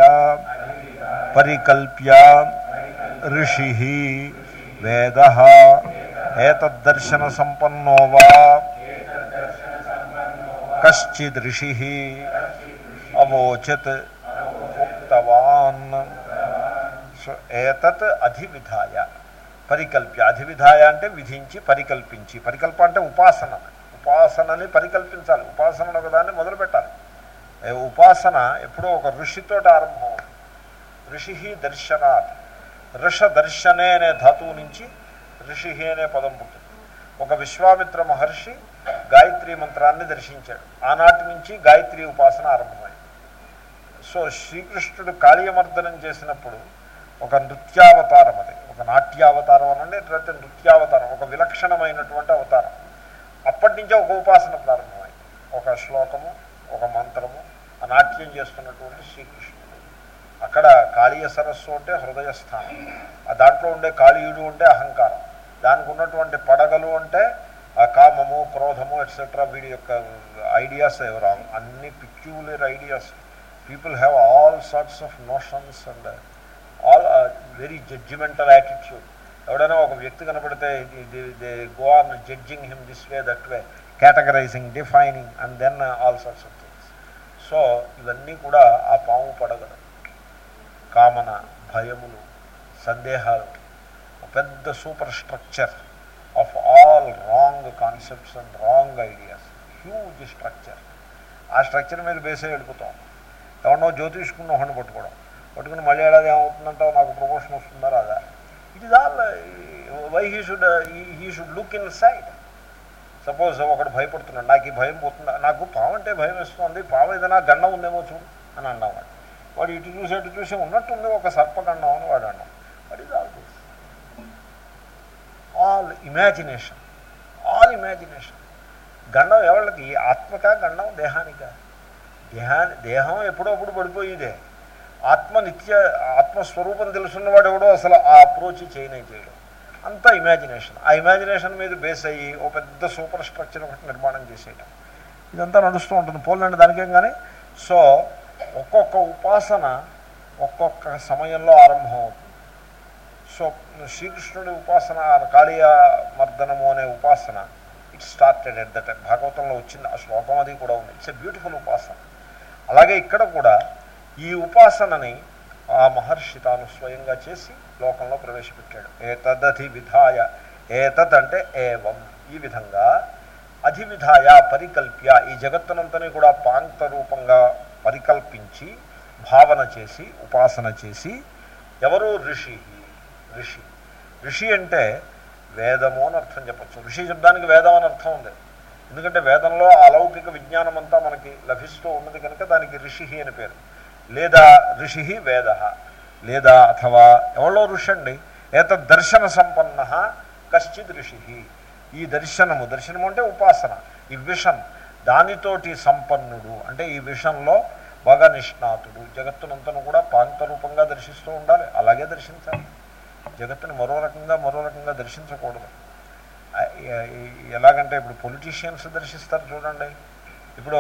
పరికల్ప్య ఋషి వేద ఏతద్దర్శన సంపన్నో వా కశ్చిద్ ఋషి అవోచత్ ఉక్తవాన్ సో ఏతత్ అధివిధాయ పరికల్ప్య అధివిధాయ అంటే విధించి పరికల్పించి। పరికల్ప అంటే ఉపాసన। ఉపాసనని పరికల్పించాలి. ఉపాసన ఒకదాన్ని మొదలు పెట్టాలి. ఉపాసన ఎప్పుడో ఒక ఋషితో ఆరంభం ఋషి దర్శనాత్. ఋష దర్శనే అనే ధాతువు నుంచి ఋషి అనే పదం పుట్టింది. ఒక విశ్వామిత్ర మహర్షి గాయత్రి మంత్రాన్ని దర్శించాడు. ఆనాటి నుంచి గాయత్రి ఉపాసన ఆరంభమైంది. సో శ్రీకృష్ణుడు కాళీయమర్దనం చేసినప్పుడు ఒక నృత్యావతారం అది. ఒక నాట్యావతారం అనండి లేకపోతే నృత్యావతారం ఒక విలక్షణమైనటువంటి అవతారం. అప్పటి నుంచే ఒక ఉపాసన ప్రారంభమైంది. ఒక శ్లోకము ఒక మంత్రము ఆ నాట్యం చేస్తున్నటువంటి శ్రీకృష్ణుడు. అక్కడ కాళీయ సరస్సు అంటే హృదయస్థానం. ఆ దాంట్లో ఉండే కాళీయుడు ఉంటే అహంకారం. దానికి ఉన్నటువంటి పడగలు అంటే ఆ కామము క్రోధము ఎట్సెట్రా వీడి యొక్క ఐడియాస్ రాంగ్ అన్ని peculiar ideas people have all sorts of notions and all very judgemental attitude ఎవడైనా ఒక వ్యక్తి కనపడితే they go on judging him this way that way categorising defining and then all sorts of things so ఇవన్నీ కూడా ఆ పాము పడగలు. కామన భయములు సందేహాలు. పెద్ద superstructure of all wrong concepts and wrong ideas huge structure ఆ స్ట్రక్చర్ మీద బేసే వెళ్ళిపోతాం ఎవరినో జ్యోతిష్కున్న ఒకటి పట్టుకోవడం. పట్టుకుని మళ్ళీ ఏడాది ఏమవుతుందంటే నాకు ప్రమోషన్ వస్తుందా? రాదా? It is all why he should he should look inside suppose ఒకడు భయపడుతున్నాడు. నాకు ఈ భయం పోతుందా? నాకు పాము అంటే భయం వేస్తుంది. పాము ఏదైనా గండం ఉందేమో చూడు అని అన్నవాడు. వాడు ఇటు చూసి అటు చూసి ఉన్నట్టుంది ఒక సర్పగండం అని వాడు అన్నాం what is all this all imagination all imagination గండం ఎవరికి ఆత్మక గండం? దేహానిక? దేహాన్ని దేహం ఎప్పుడప్పుడు పడిపోయేదే. ఆత్మ నిత్య ఆత్మస్వరూపం తెలుసున్నవాడు ఎవడో అసలు ఆ అప్రోచ్ చేయనే చేయడం. అంతా ఇమాజినేషన్ ఆ ఇమాజినేషన్ మీద బేస్ అయ్యి ఓ పెద్ద సూపర్ స్ట్రక్చర్ ఒకటి నిర్మాణం చేసేయటం. ఇదంతా నడుస్తూ ఉంటుంది. పోలండి దానికేం కానీ సో ఒక్కొక్క ఉపాసన ఒక్కొక్క సమయంలో ఆరంభం అవుతుంది. సో శ్రీకృష్ణుడి ఉపాసన కాళీయ మర్దనము అనే ఉపాసన ఇట్ స్టార్టెడ్ ఎట్ దట్ భాగవతంలో వచ్చింది. ఆ శ్లోకం అది కూడా ఉంది. ఇట్స్ ఎ బ్యూటిఫుల్ ఉపాసన. అలాగే ఇక్కడ కూడా ఈ ఉపాసనని ఆ మహర్షి తాను స్వయంగా చేసి లోకంలో ప్రవేశపెట్టాడు. ఏతదధి విధాయ ఏతద్ అంటే ఏవం. ఈ విధంగా అధివిధాయ పరికల్ప్య ఈ జగత్తునంతని కూడా పాంక్త రూపంగా పరికల్పించి భావన చేసి ఉపాసన చేసి ఎవరు ఋషి ఋషి. ఋషి అంటే వేదము అని అర్థం చెప్పచ్చు. ఋషి శబ్దానికి వేదం అని అర్థం ఉంది. ఎందుకంటే వేదంలో అలౌకిక విజ్ఞానం అంతా మనకి లభిస్తూ ఉన్నది కనుక దానికి ఋషి అని పేరు. లేదా ఋషి వేద. లేదా అథవా ఎవరో ఋషి అండి? ఏత దర్శన సంపన్న కశ్చిత్ ఋషి ఈ దర్శనము దర్శనము అంటే ఉపాసన ఈ విషం దానితోటి సంపన్నుడు. అంటే ఈ విషంలో బాగా నిష్ణాతుడు. జగత్తునంతను కూడా పాంత రూపంగా దర్శిస్తూ ఉండాలి. అలాగే దర్శించాలి. జగత్తుని మరో రకంగా మరో రకంగా దర్శించకూడదు. ఎలాగంటే ఇప్పుడు పొలిటీషియన్స్ దర్శిస్తారు చూడండి. ఇప్పుడు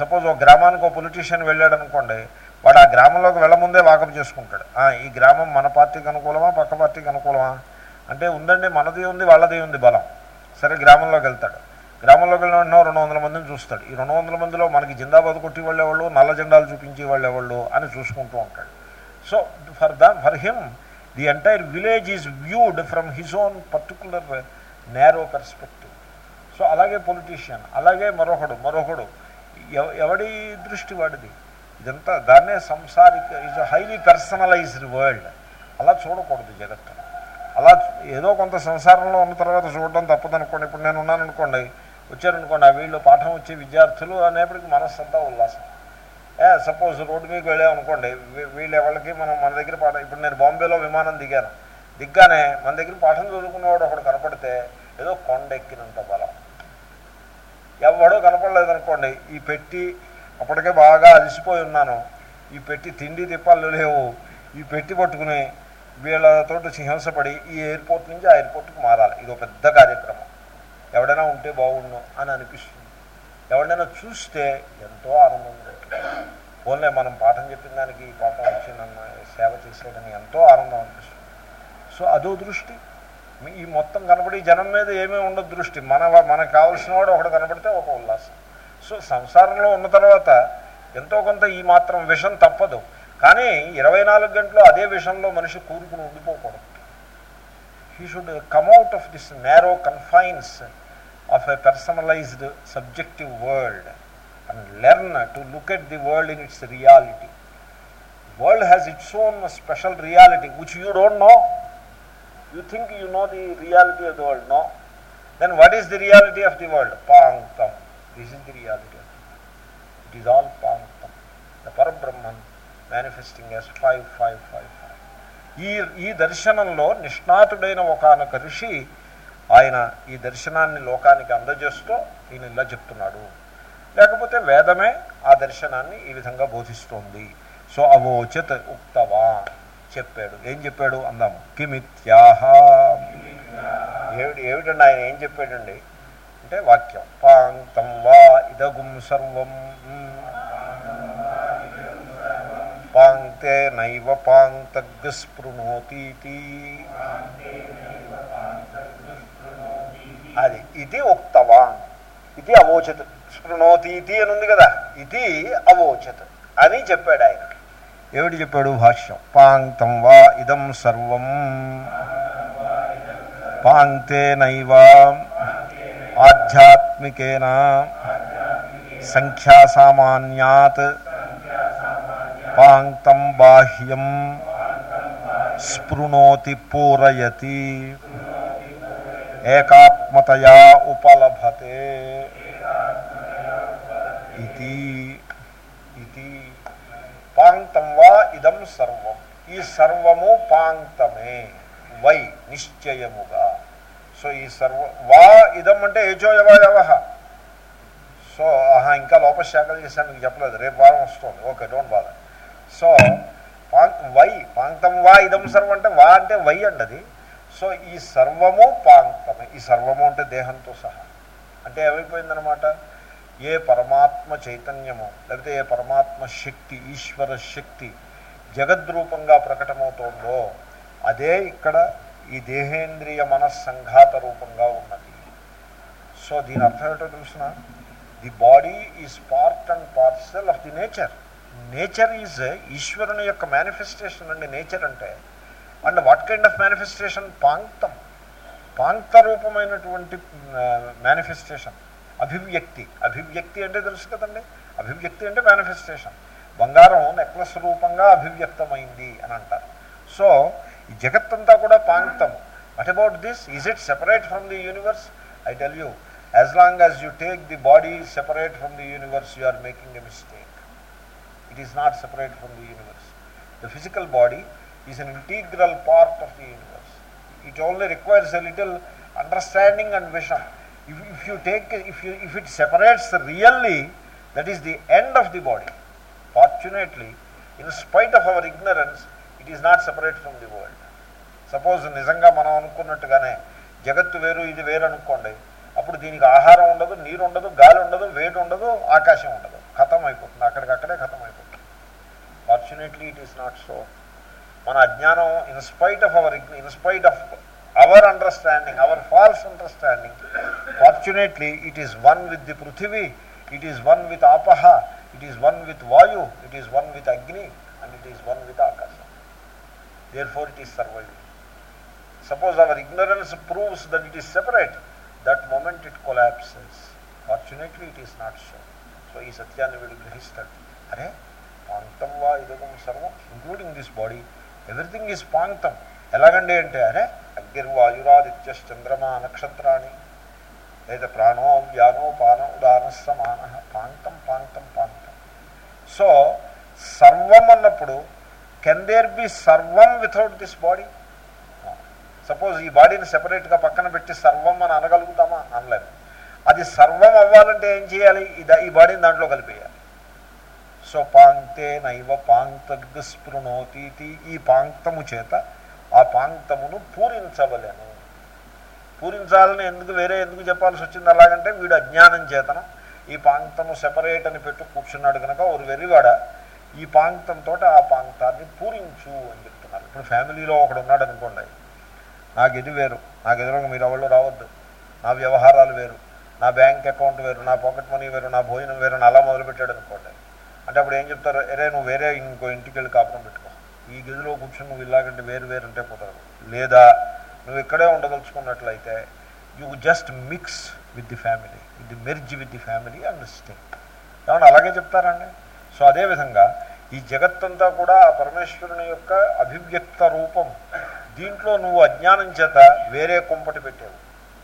సపోజ్ ఒక గ్రామానికి ఒక పొలిటీషియన్ వెళ్ళాడు అనుకోండి వాడు ఆ గ్రామంలోకి వెళ్ళముందే వాకప్ చేసుకుంటాడు. ఈ గ్రామం మన పార్టీకి అనుకూలమా పక్క పార్టీకి అనుకూలమా? అంటే ఉందండి మనది ఉంది వాళ్ళది ఉంది బలం. సరే గ్రామంలోకి వెళ్తాడు. గ్రామంలోకి వెళ్ళిన రెండు వందల మందిని చూస్తాడు. ఈ రెండు వందల మందిలో మనకి జిందాబాద్ కొట్టి వాళ్ళు నల్ల జెండాలు చూపించే వాళ్ళు అని చూసుకుంటూ ఉంటాడు. So for the for him the entire village is viewed from his own particular narrow perspective so అలాగే పొలిటీషియన్ అలాగే మరొకడు మరొకడు. ఎవడి దృష్టి వాడిది? ఇదంతా దాన్నే సంసారిక ఈజ్ హైలీ పర్సనలైజ్డ్ వరల్డ్ అలా చూడకూడదు జగత్తు. అలా ఏదో కొంత సంసారంలో ఉన్న తర్వాత చూడడం తప్పదనుకోండి. ఇప్పుడు నేను ఉన్నాను అనుకోండి వచ్చారనుకోండి ఆ వీళ్ళు పాఠం వచ్చే విద్యార్థులు అనేప్పటికీ మనస్సంతా ఉల్లాసం. సపోజ్ రోడ్డు మీకు వెళ్ళామనుకోండి వీళ్ళు ఎవరికి మనం మన దగ్గర పాఠం ఇప్పుడు నేను బాంబేలో విమానం దిగాను. దిగ్గానే మన దగ్గర పాఠం చదువుకున్నవాడు ఒకడు కనపడితే ఏదో కొండ ఎక్కినంత బలం. ఎవడో కనపడలేదనుకోండి ఈ పెట్టి అప్పటికే బాగా అలసిపోయి ఉన్నాను. ఈ పెట్టి తిండి తిప్పాలు లేవు. ఈ పెట్టి పట్టుకుని వీళ్ళతో సింహింసపడి ఈ ఎయిర్పోర్ట్ నుంచి ఆ ఎయిర్పోర్ట్కి మారాలి. ఇది ఒక పెద్ద కార్యక్రమం. ఎవడైనా ఉంటే బాగుండు అని అనిపిస్తుంది. ఎవడైనా చూస్తే ఎంతో ఆనందం. ఓన్లే మనం పాఠం చెప్పిన దానికి పాఠం వచ్చిందన్న సేవ చేసేదని ఎంతో ఆనందం అనిపిస్తుంది. సో అదో దృష్టి ఈ మొత్తం కనబడి జనం మీద ఏమీ ఉండదు దృష్టి. మన మనకు కావాల్సిన వాడు ఒకటి కనబడితే ఒక ఉల్లాసం. సో సంసారంలో ఉన్న తర్వాత ఎంతో కొంత ఈ మాత్రం విషం తప్పదు. కానీ ఇరవై నాలుగు గంటలు అదే విషయంలో మనిషి కూరుకుని ఉండిపోకూడదు. He should come out of this narrow confines of a personalised subjective world and learn to look at the world in its reality world has its own special reality which you don't know you think you know the reality of the world no then what is the reality of the world పాంక్తం this is the reality it is all పాంక్తం the Parabrahman manifesting as five five five five ఈ ఈ దర్శనంలో నిష్ణాతుడైన ఒకనొక ఋషి ఆయన ఈ దర్శనాన్ని లోకానికి అందజేస్తూ ఈయన ఇలా చెప్తున్నాడు. లేకపోతే వేదమే ఆ దర్శనాన్ని ఈ విధంగా బోధిస్తోంది. సో అవోచత్ ఉక్తవా చెప్పాడు. ఏం చెప్పాడు? అందాము. కిమిత్యాహ. ఏమిటి ఏమిటండి ఆయన ఏం చెప్పాడండి? అంటే వాక్యం. పాంక్తం వా ఇదగుం సర్వం. పాంక్తే నైవ పాంక్తగ్స్పృణోతీతి అది ఇది ఉక్తవాన్ ఇది అవోచత్. స్పృణోతీతి అని ఉంది కదా. ఇది అవోచత్ అని చెప్పాడు ఆయన. ఏమిటి చెప్పాడు? భాష్యం. పాంక్తం వా ఇదం సర్వం. పాంక్తే నైవ. ఆధ్యాత్మికేన. సంఖ్యాసామాన్యాత్ పాంక్తం బాహ్యం. స్పృణోతి పూరయతి. ఏకాత్మతయా ఉపలభతే. ఇది ఇది పాంక్తం వా ఇదం సర్వం. ఈ సర్వము పాంక్తమే. వై నిశ్చయముగా. సో ఈ సర్వ వా ఇదం అంటే యవహ సో ఆహా ఇంకా లోపశాఖలు చేశాను మీకు చెప్పలేదు. రేపు వారం వస్తుంది. ఓకే డోంట్ బాధ. సో వై పాంక్తం వా ఇదం సర్వం అంటే వా అంటే వై అండది. సో ఈ సర్వము పాంక్తమే. ఈ సర్వము అంటే దేహంతో సహా. అంటే ఏమైపోయిందనమాట ఏ పరమాత్మ చైతన్యము లేకపోతే ఏ పరమాత్మ శక్తి ఈశ్వర శక్తి జగద్రూపంగా ప్రకటమవుతోందో అదే ఇక్కడ ఈ దేహేంద్రియ మనస్సంఘాత రూపంగా ఉన్నది. సో దీని అర్థం ఏంటో తెలుసిన? The body is part and parcel of the nature. Nature is ఈశ్వరుని యొక్క మేనిఫెస్టేషన్ అండి నేచర్ అంటే and what kind of manifestation పాంక్తం. పాంక్త రూపమైనటువంటి మేనిఫెస్టేషన్ అభివ్యక్తి. అభివ్యక్తి అంటే తెలుసు కదండి? అభివ్యక్తి అంటే మేనిఫెస్టేషన్ బంగారం నెక్లెస్ రూపంగా అభివ్యక్తమైంది అని అంటారు. సో ఈ జగత్తంతా కూడా పాంక్తం what about this is it separate from the universe I tell you as long as you take the body separate from the universe you are making a mistake it is not separate from the universe the physical body is an integral part of the universe it only requires a little understanding and vision If, if you take, if, you, if it separates really, that is the end of the body. Fortunately, in spite of our ignorance, it is not separate from the world. Suppose నిజంగా మనం అనుకున్నట్టుగానే జగత్తు వేరు ఇది వేరు అనుకోండి అప్పుడు దీనికి ఆహారం ఉండదు నీరు ఉండదు గాలి ఉండదు వేడి ఉండదు ఆకాశం ఉండదు ఖతం అయిపోతుంది అక్కడికక్కడే ఖతం అయిపోతుంది fortunately it is not so మన అజ్ఞానం in spite of our in spite of our understanding our false understanding fortunately it is one with the Prithvi it is one with Apah it is one with Vayu it is one with Agni and it is one with Akasham therefore it is surviving suppose our ignorance proves that it is separate that moment it collapses fortunately it is not so so ఈ సత్యాన్ని వీడు గ్రహిస్తాడు. అరే పాంక్తం వా ఇదగం సర్వం including this body everything is పాంక్తం ఎలాగండి అంటే అరే అగ్నిర్వాయురాదిత్య చంద్రమా నక్షత్రాన్ని లేదా ప్రాణో వ్యానో పాన ఉదాన సమాన పాంక్తం పాంక్తం పాంక్తం సో సర్వం అన్నప్పుడు కెన్ దేర్ బి సర్వం వితౌట్ దిస్ బాడీ సపోజ్ ఈ బాడీని సెపరేట్గా పక్కన పెట్టి సర్వం అని అనగలుగుతామా? అనలేము. అది సర్వం అవ్వాలంటే ఏం చేయాలి? ఇది ఈ బాడీని దాంట్లో కలిపేయాలి. సో పాంక్తే నైవ పాంక్తస్పృణోతీతి ఈ పాంక్తము చేత ఆ పాంక్తమును పూరించవలేను. పూరించాలని ఎందుకు వేరే ఎందుకు చెప్పాల్సి వచ్చింది? అలాగంటే వీడు అజ్ఞానం చేతన ఈ పాంక్తము సెపరేట్ అని పెట్టు కూర్చున్నాడు కనుక ఒక వెర్రివాడ ఈ పాంక్తంతో ఆ పాంక్తాన్ని పూరించు అని చెప్తున్నారు. ఇప్పుడు ఫ్యామిలీలో ఒకడు ఉన్నాడు అనుకోండి. నాకు ఇది వేరు నాకు ఎదురుగా మీరు ఎవరు రావద్దు. నా వ్యవహారాలు వేరు నా బ్యాంక్ అకౌంట్ వేరు నా పాకెట్ మనీ వేరు నా భోజనం వేరు అని అలా మొదలుపెట్టాడు అనుకోండి. అంటే అప్పుడు ఏం చెప్తారు? అరే నువ్వు వేరే ఇంకో ఇంటికి వెళ్ళి కాపురం పెట్టుకో. ఈ గదిలో కూర్చొని నువ్వు ఇలాగంటే వేరు వేరు అంటే కుదరదు లేదా నువ్వు ఇక్కడే ఉండదలుచుకున్నట్లయితే you just mix with the family with the merge with the family and stay ఏమన్నా అలాగే చెప్తారండి సో అదేవిధంగా ఈ జగత్తంతా కూడా ఆ పరమేశ్వరుని యొక్క అభివ్యక్త రూపం దీంట్లో నువ్వు అజ్ఞానం చేత వేరే కుంపటి పెట్టావు.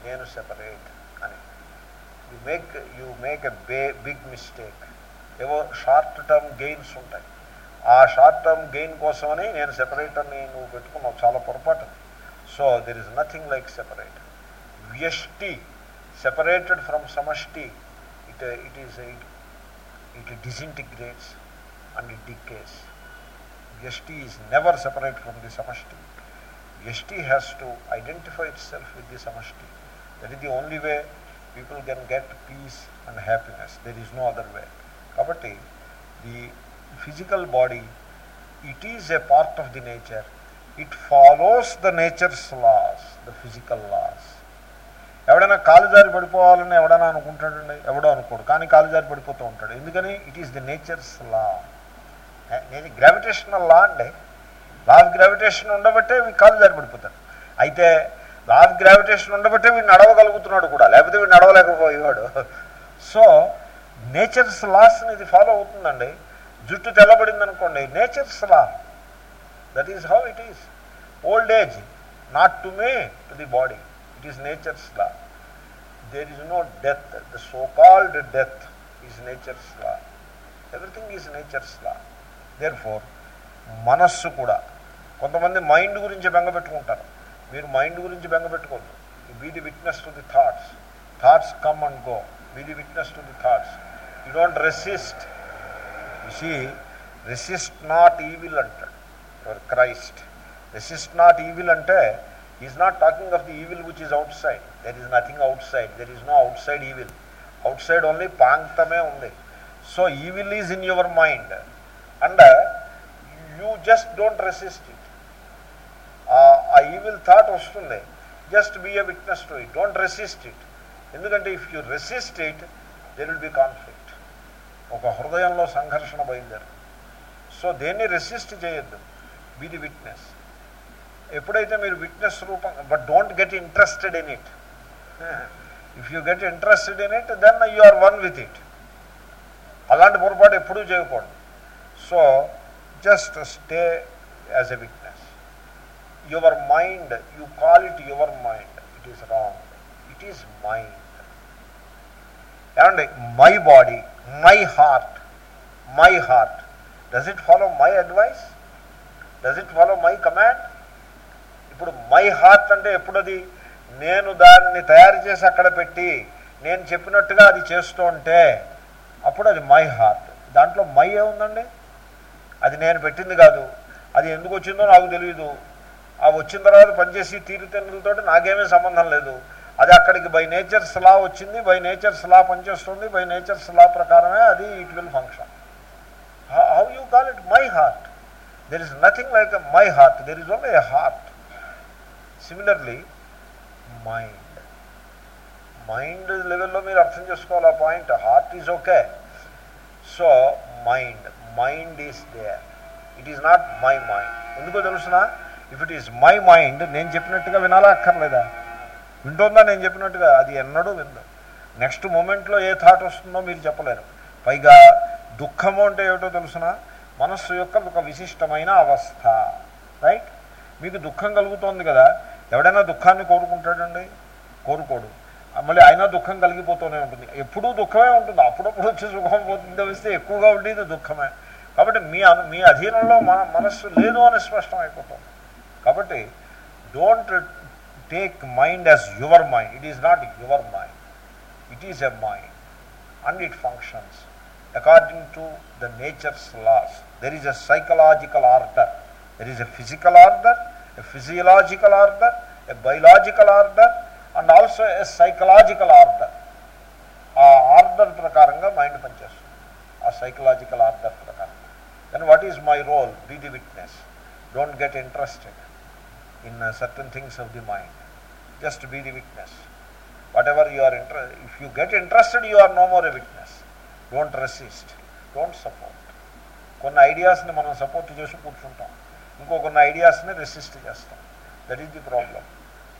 నేను సెపరేట్ అని. You make you make a bay big mistake ఏవో షార్ట్ టర్మ్ గెయిన్స్ ఉంటాయి. ఆ షార్ట్ టర్మ్ గెయిన్ కోసమని నేను సెపరేట్ అని నువ్వు పెట్టుకున్నావు చాలా పొరపాటు so there is nothing like separate వ్యష్టి సెపరేటెడ్ ఫ్రమ్ సమష్టి it it is it it disintegrates and it decays వ్యష్టి is never separate from the సమష్టి వ్యష్టి has to identify itself with the సమష్టి that is the only way people can get peace and happiness there is no other way కాబట్టి the physical body it is a part of the nature it follows the nature's laws the physical laws ఎవడైనా కాలుజారి పడిపోవాలని ఎవడైనా అనుకుంటాడండి? ఎవడో అనుకోడు. కానీ కాలుజారి పడిపోతూ ఉంటాడు. ఎందుకని? It is the nature's law gravitational law అండి. లా ఆఫ్ గ్రావిటేషన్ ఉండబట్టే వీడు కాలుజారి పడిపోతాడు. అయితే లా ఆఫ్ గ్రావిటేషన్ ఉండబట్టే వీడు నడవగలుగుతున్నాడు కూడా. లేకపోతే వీడు నడవలేకపోయేవాడు. సో నేచర్స్ లాస్ని ఇది ఫాలో అవుతుందండి. జుట్టు తెల్లబడింది అనుకోండి nature's law that is how it is old age not to may to the body it is nature's law there is no death the so called death is nature's law everything is nature's law therefore మనస్సు కూడా కొంతమంది mind గురించి బెంగ పెట్టుకుంటారు మీరు mind గురించి బెంగ పెట్టుకోవద్దు be the witness to the thoughts thoughts come and go be the witness to the thoughts you don't resist you see resist not evil అంటాడు క్రైస్ట్ రెసిస్ట్ నాట్ ఈవిల్ అంటే is not talking of the evil which is outside there is nothing outside there is no outside evil outside only పాంక్తమే ఉంది so evil is in your mind and you just don't resist it ఆ evil thought వస్తుంది. Just be a witness to it don't resist it ఎందుకంటే if you resist it there will be conflict ఒక హృదయంలో సంఘర్షణ బయలుదేరు. So దేన్ని resist చేయొద్దు? Be the witness ఎప్పుడైతే మీరు విట్నెస్ రూపం but don't get interested in it if you get interested in it then you are one with it అలాంటి పొరపాటు ఎప్పుడూ చేయకూడదు. So just stay as a witness your mind you call it your mind it is wrong it is mind ఏమండి? My body my heart my heart does it follow my advice does it follow my command ఇప్పుడు my heart అంటే ఎప్పుడది? నేను దాన్ని తయారు చేసి అక్కడ పెట్టి నేను చెప్పినట్టుగా అది చేస్తూ ఉంటే అప్పుడు అది మై హార్ట్ దాంట్లో మై ఏముందండి అది నేను పెట్టింది కాదు. అది ఎందుకు వచ్చిందో నాకు తెలియదు ఆ వచ్చిన తర్వాత పనిచేసి తీరుతెన్నులతో నాకేమీ సంబంధం లేదు. అది అక్కడికి బై నేచర్స్ లా వచ్చింది బై నేచర్స్ లా పనిచేస్తుంది బై నేచర్స్ లా ప్రకారమే అది it will function how you call it my heart there is nothing like my heart there is only a heart similarly mind mind లెవెల్లో మీరు అర్థం చేసుకోవాలి ఆ point heart is okay so mind mind is there it is not my mind ఎందుకో తెలుసిన? If it is my mind నేను చెప్పినట్టుగా వినాలా అక్కర్లేదా? వింటుందా నేను చెప్పినట్టుగా? అది ఎన్నడూ విందు నెక్స్ట్ మూమెంట్లో ఏ థాట్ వస్తుందో మీరు చెప్పలేరు. పైగా దుఃఖము అంటే ఏమిటో తెలుసిన? మనస్సు యొక్క ఒక విశిష్టమైన అవస్థ. రైట్? మీకు దుఃఖం కలుగుతోంది కదా? ఎవడైనా దుఃఖాన్ని కోరుకుంటాడండి? కోరుకోడు. మళ్ళీ అయినా దుఃఖం కలిగిపోతూనే ఉంటుంది. ఎప్పుడూ దుఃఖమే ఉంటుంది. అప్పుడప్పుడు వచ్చి సుఖం పోతుంది వస్తే ఎక్కువగా ఉండేది దుఃఖమే. కాబట్టి మీ మీ అధీనంలో మన మనస్సు లేదు అని స్పష్టం అయిపోతుంది కాబట్టి don't take mind as your mind it is not your mind it is a mind and it functions according to the nature's laws there is a psychological order there is a physical order a physiological order a biological order and also a psychological order ఆ order ప్రకారంగా mind పనిచేస్తుంది ఆ psychological order ప్రకారం then what is my role be the witness don't get interested in certain things of the mind Just be the witness whatever you are inter if you get interested you are no more a witness don't resist don't support కొన్ని ఐడియాస్ని మనం support చేసి కూర్చుంటాం. ఇంకో కొన్ని ఐడియాస్ని resist చేస్తాం. That is the problem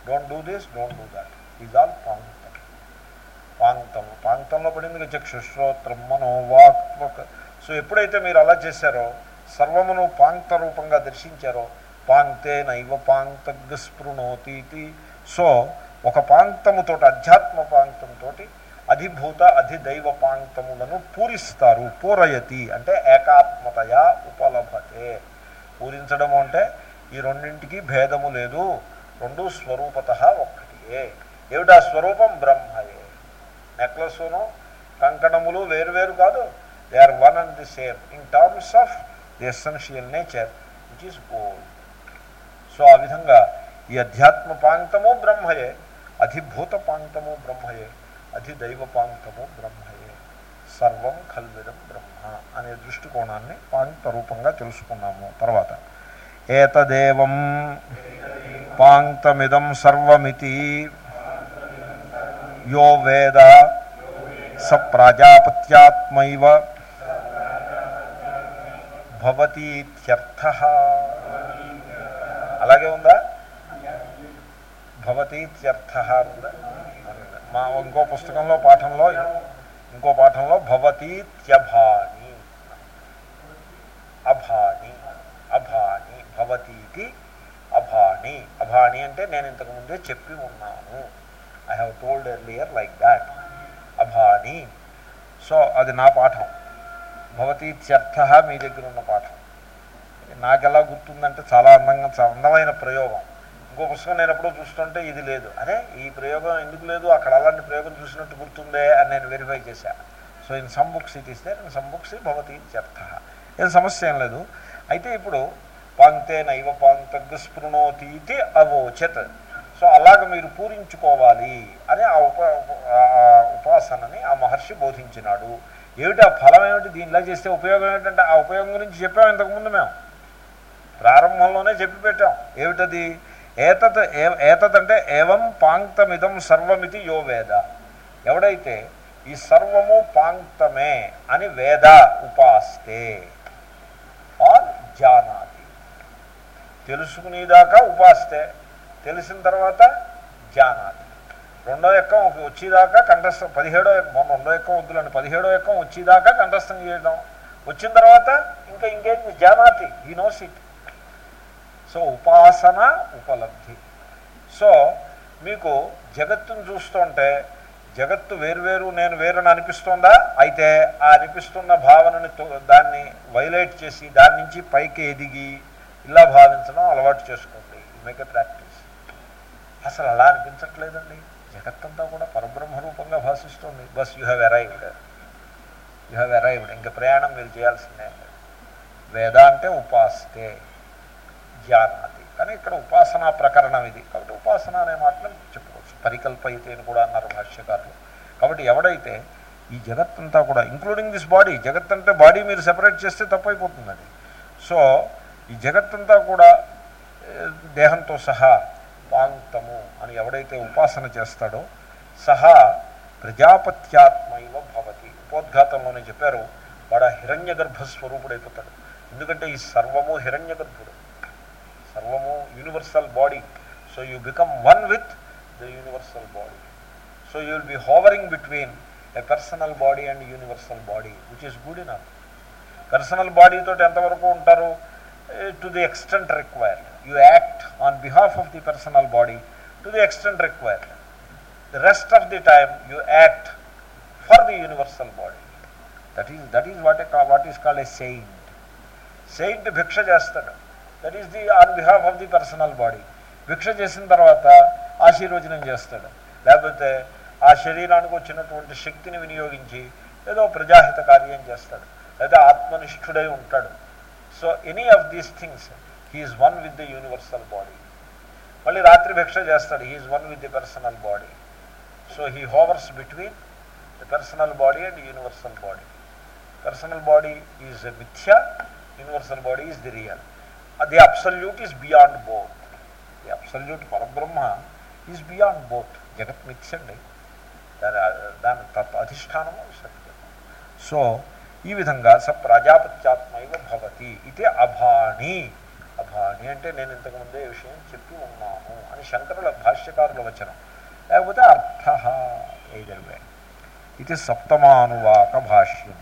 don't do this don't do that is all పాంక్తం పాంక్తం పాంక్తంలో పడింది చక్షుశ్రోత్రం మనోవాత్మక వాక్ సో ఎప్పుడైతే మీరు అలా చేశారో సర్వమును పాంక్త రూపంగా దర్శించారో పాంక్తే నైవ పాంక్తగ్ స్పృణోతీతి సో ఒక పాంక్తముతో అధ్యాత్మ పాంక్తంతో అధిభూత అధిదైవ పాంక్తములను పూరిస్తారు పూరయతి అంటే ఏకాత్మతయా ఉపలభతే. పూరించడము అంటే ఈ రెండింటికి భేదము లేదు రెండు స్వరూపత ఒక్కటియే. ఏమిటా స్వరూపం? బ్రహ్మయే. నెక్లెస్ను కంకణములు వేరు కాదు they are one and the same. In terms of the essential nature which is gold. So ఆ విధంగా ఈ అధ్యాత్మ పాంక్తము బ్రహ్మయే అధిభూత పాంక్తము బ్రహ్మయే అధిదైవ పాంక్తము బ్రహ్మయే సర్వం ఖల్విదం బ్రహ్మ అనే దృష్టికోణాన్ని పాంక్త రూపంగా తెలుసుకున్నాము తర్వాత ఏతదేవం పాంక్తమిదం సర్వమితి యో వేద స ప్రాజాపత్యాత్మైవ భవతీత్యర్థ అలాగే ఉందా? భవతీత్యర్థ మా ఇంకో పుస్తకంలో పాఠంలో ఇంకో పాఠంలో భవతీత్యభాని. అభాని అభాని భవతీతి అభాని. అభాని అంటే నేను ఇంతకుముందే చెప్పి ఉన్నాను. I have told earlier like that అభాని. So అది నా పాఠం. భవతీత్యర్థ మీ దగ్గర ఉన్న పాఠం. నాకెలా గుర్తుందంటే చాలా అందంగా చాలా అందమైన ప్రయోగం. ఇంకో పుస్తకం నేను ఎప్పుడో చూస్తుంటే ఇది లేదు. అరే ఈ ప్రయోగం ఎందుకు లేదు? అక్కడ అలాంటి ప్రయోగం చూసినట్టు గుర్తుందే అని నేను వెరిఫై చేశాను so in some books it ఇస్తే ఇన్ సమ్ బుక్స్ భవతీత్యర్థ ఏం సమస్య ఏం లేదు. అయితే ఇప్పుడు పాంక్తే నైవ పాంక్తగ్ స్పృణోతి ఇది అవోచత్. సో అలాగ మీరు పూరించుకోవాలి. అని ఆ ఉప ఉపాసనని ఆ మహర్షి బోధించినాడు. ఏమిటి ఆ ఫలం ఏమిటి? దీనిలా చేస్తే ఉపయోగం ఏమిటంటే ఆ ఉపయోగం గురించి చెప్పాము ఇంతకుముందు మేము. ప్రారంభంలోనే చెప్పి పెట్టాం. ఏమిటది? ఏతత్ ఏతత్ అంటే ఏవం పాంక్తమిదం సర్వమితి యో వేద. ఎవడైతే ఈ సర్వము పాంక్తమే అని వేద ఉపాస్తే ఆర్ జానాతి. తెలుసుకునేదాకా ఉపాస్తే తెలిసిన తర్వాత జానాతి. రెండో ఎక్కం వచ్చేదాకా కంఠస్థం పదిహేడో మొన్న రెండో ఎక్కం వద్దులండి పదిహేడో ఎక్కం వచ్చేదాకా కంఠస్థం చేయడం వచ్చిన తర్వాత ఇంకా ఇంకేంటి? జానాతి ఈ నోస్ ఇట్. సో ఉపాసన ఉపలబ్ధి. సో మీకు జగత్తును చూస్తుంటే జగత్తు వేరువేరు నేను వేరని అనిపిస్తుందా? అయితే ఆ అనిపిస్తున్న భావనని దాన్ని వైలేట్ చేసి దాని నుంచి పైకి ఎదిగి ఇలా భావించడం అలవాటు చేసుకోండి. మేక్ ప్రాక్టీస్ అసలు అలా అనిపించట్లేదండి. జగత్తంతా కూడా పరబ్రహ్మ రూపంగా భాషిస్తుంది. Bus you have arrived you have arrived ఇంకా ప్రయాణం మీరు చేయాల్సిందే. వేద అంటే ఉపాస్తే. జ్ఞానాది కానీ ఇక్కడ ఉపాసనా ప్రకరణం ఇది. కాబట్టి ఉపాసన అనే మాటను చెప్పుకోవచ్చు పరికల్పయితే అని కూడా అన్నారు భాష్యకారులు కాబట్టి ఎవడైతే ఈ జగత్తంతా కూడా ఇంక్లూడింగ్ దిస్ బాడీ జగత్ అంటే బాడీ మీరు సెపరేట్ చేస్తే తప్పైపోతుంది అది సో ఈ జగత్తంతా కూడా దేహంతో సహా పాంక్తము అని ఎవడైతే ఉపాసన చేస్తాడో సహా ప్రజాపత్యాత్మైవ భవతి. ఉపోద్ఘాతంలోనే చెప్పారు వాడు హిరణ్య గర్భస్వరూపుడైపోతాడు ఎందుకంటే ఈ సర్వము హిరణ్య గర్భుడు సర్వము universal body so you become one with the universal body so you will be hovering between a personal body and universal body which is good enough personal బాడీతో ఎంతవరకు ఉంటారు to the extent required you act on behalf of the personal body to the extent required the rest of the time you act for the universal body that is that is what what is called a saint saint భిక్ష చేస్తాడు that is the on behalf of the personal body భిక్ష చేసిన తర్వాత ఆశీర్వచనం చేస్తాడు. లేకపోతే ఆ శరీరానికి వచ్చినటువంటి శక్తిని వినియోగించి ఏదో ప్రజాహిత కార్యం చేస్తాడు. లేదా ఆత్మనిష్ఠుడై ఉంటాడు. So any of these things he is one with the universal body మళ్ళీ రాత్రి భిక్ష చేస్తాడు. He is one with the personal body so he hovers between the personal body and universal body personal body is మిథ్య universal body is the real the absolute is beyond both the absolute Parabrahma is beyond both జగత్ అండి దాని దాని తత్ అధిష్టానము సత్యం so ఈ విధంగా స ప్రజాపత్యాత్మైవ భవతి ఇది అభాణి అభాణి అంటే నేను ఇంతకుముందే విషయం చెప్పి ఉన్నాను అని శంకరుల భాష్యకారుల వచనం. లేకపోతే అర్థ ఏదర్వే ఇది సప్తమానువాక భాష్యం.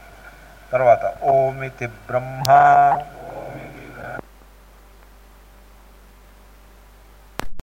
తర్వాత ఓమితి బ్రహ్మ.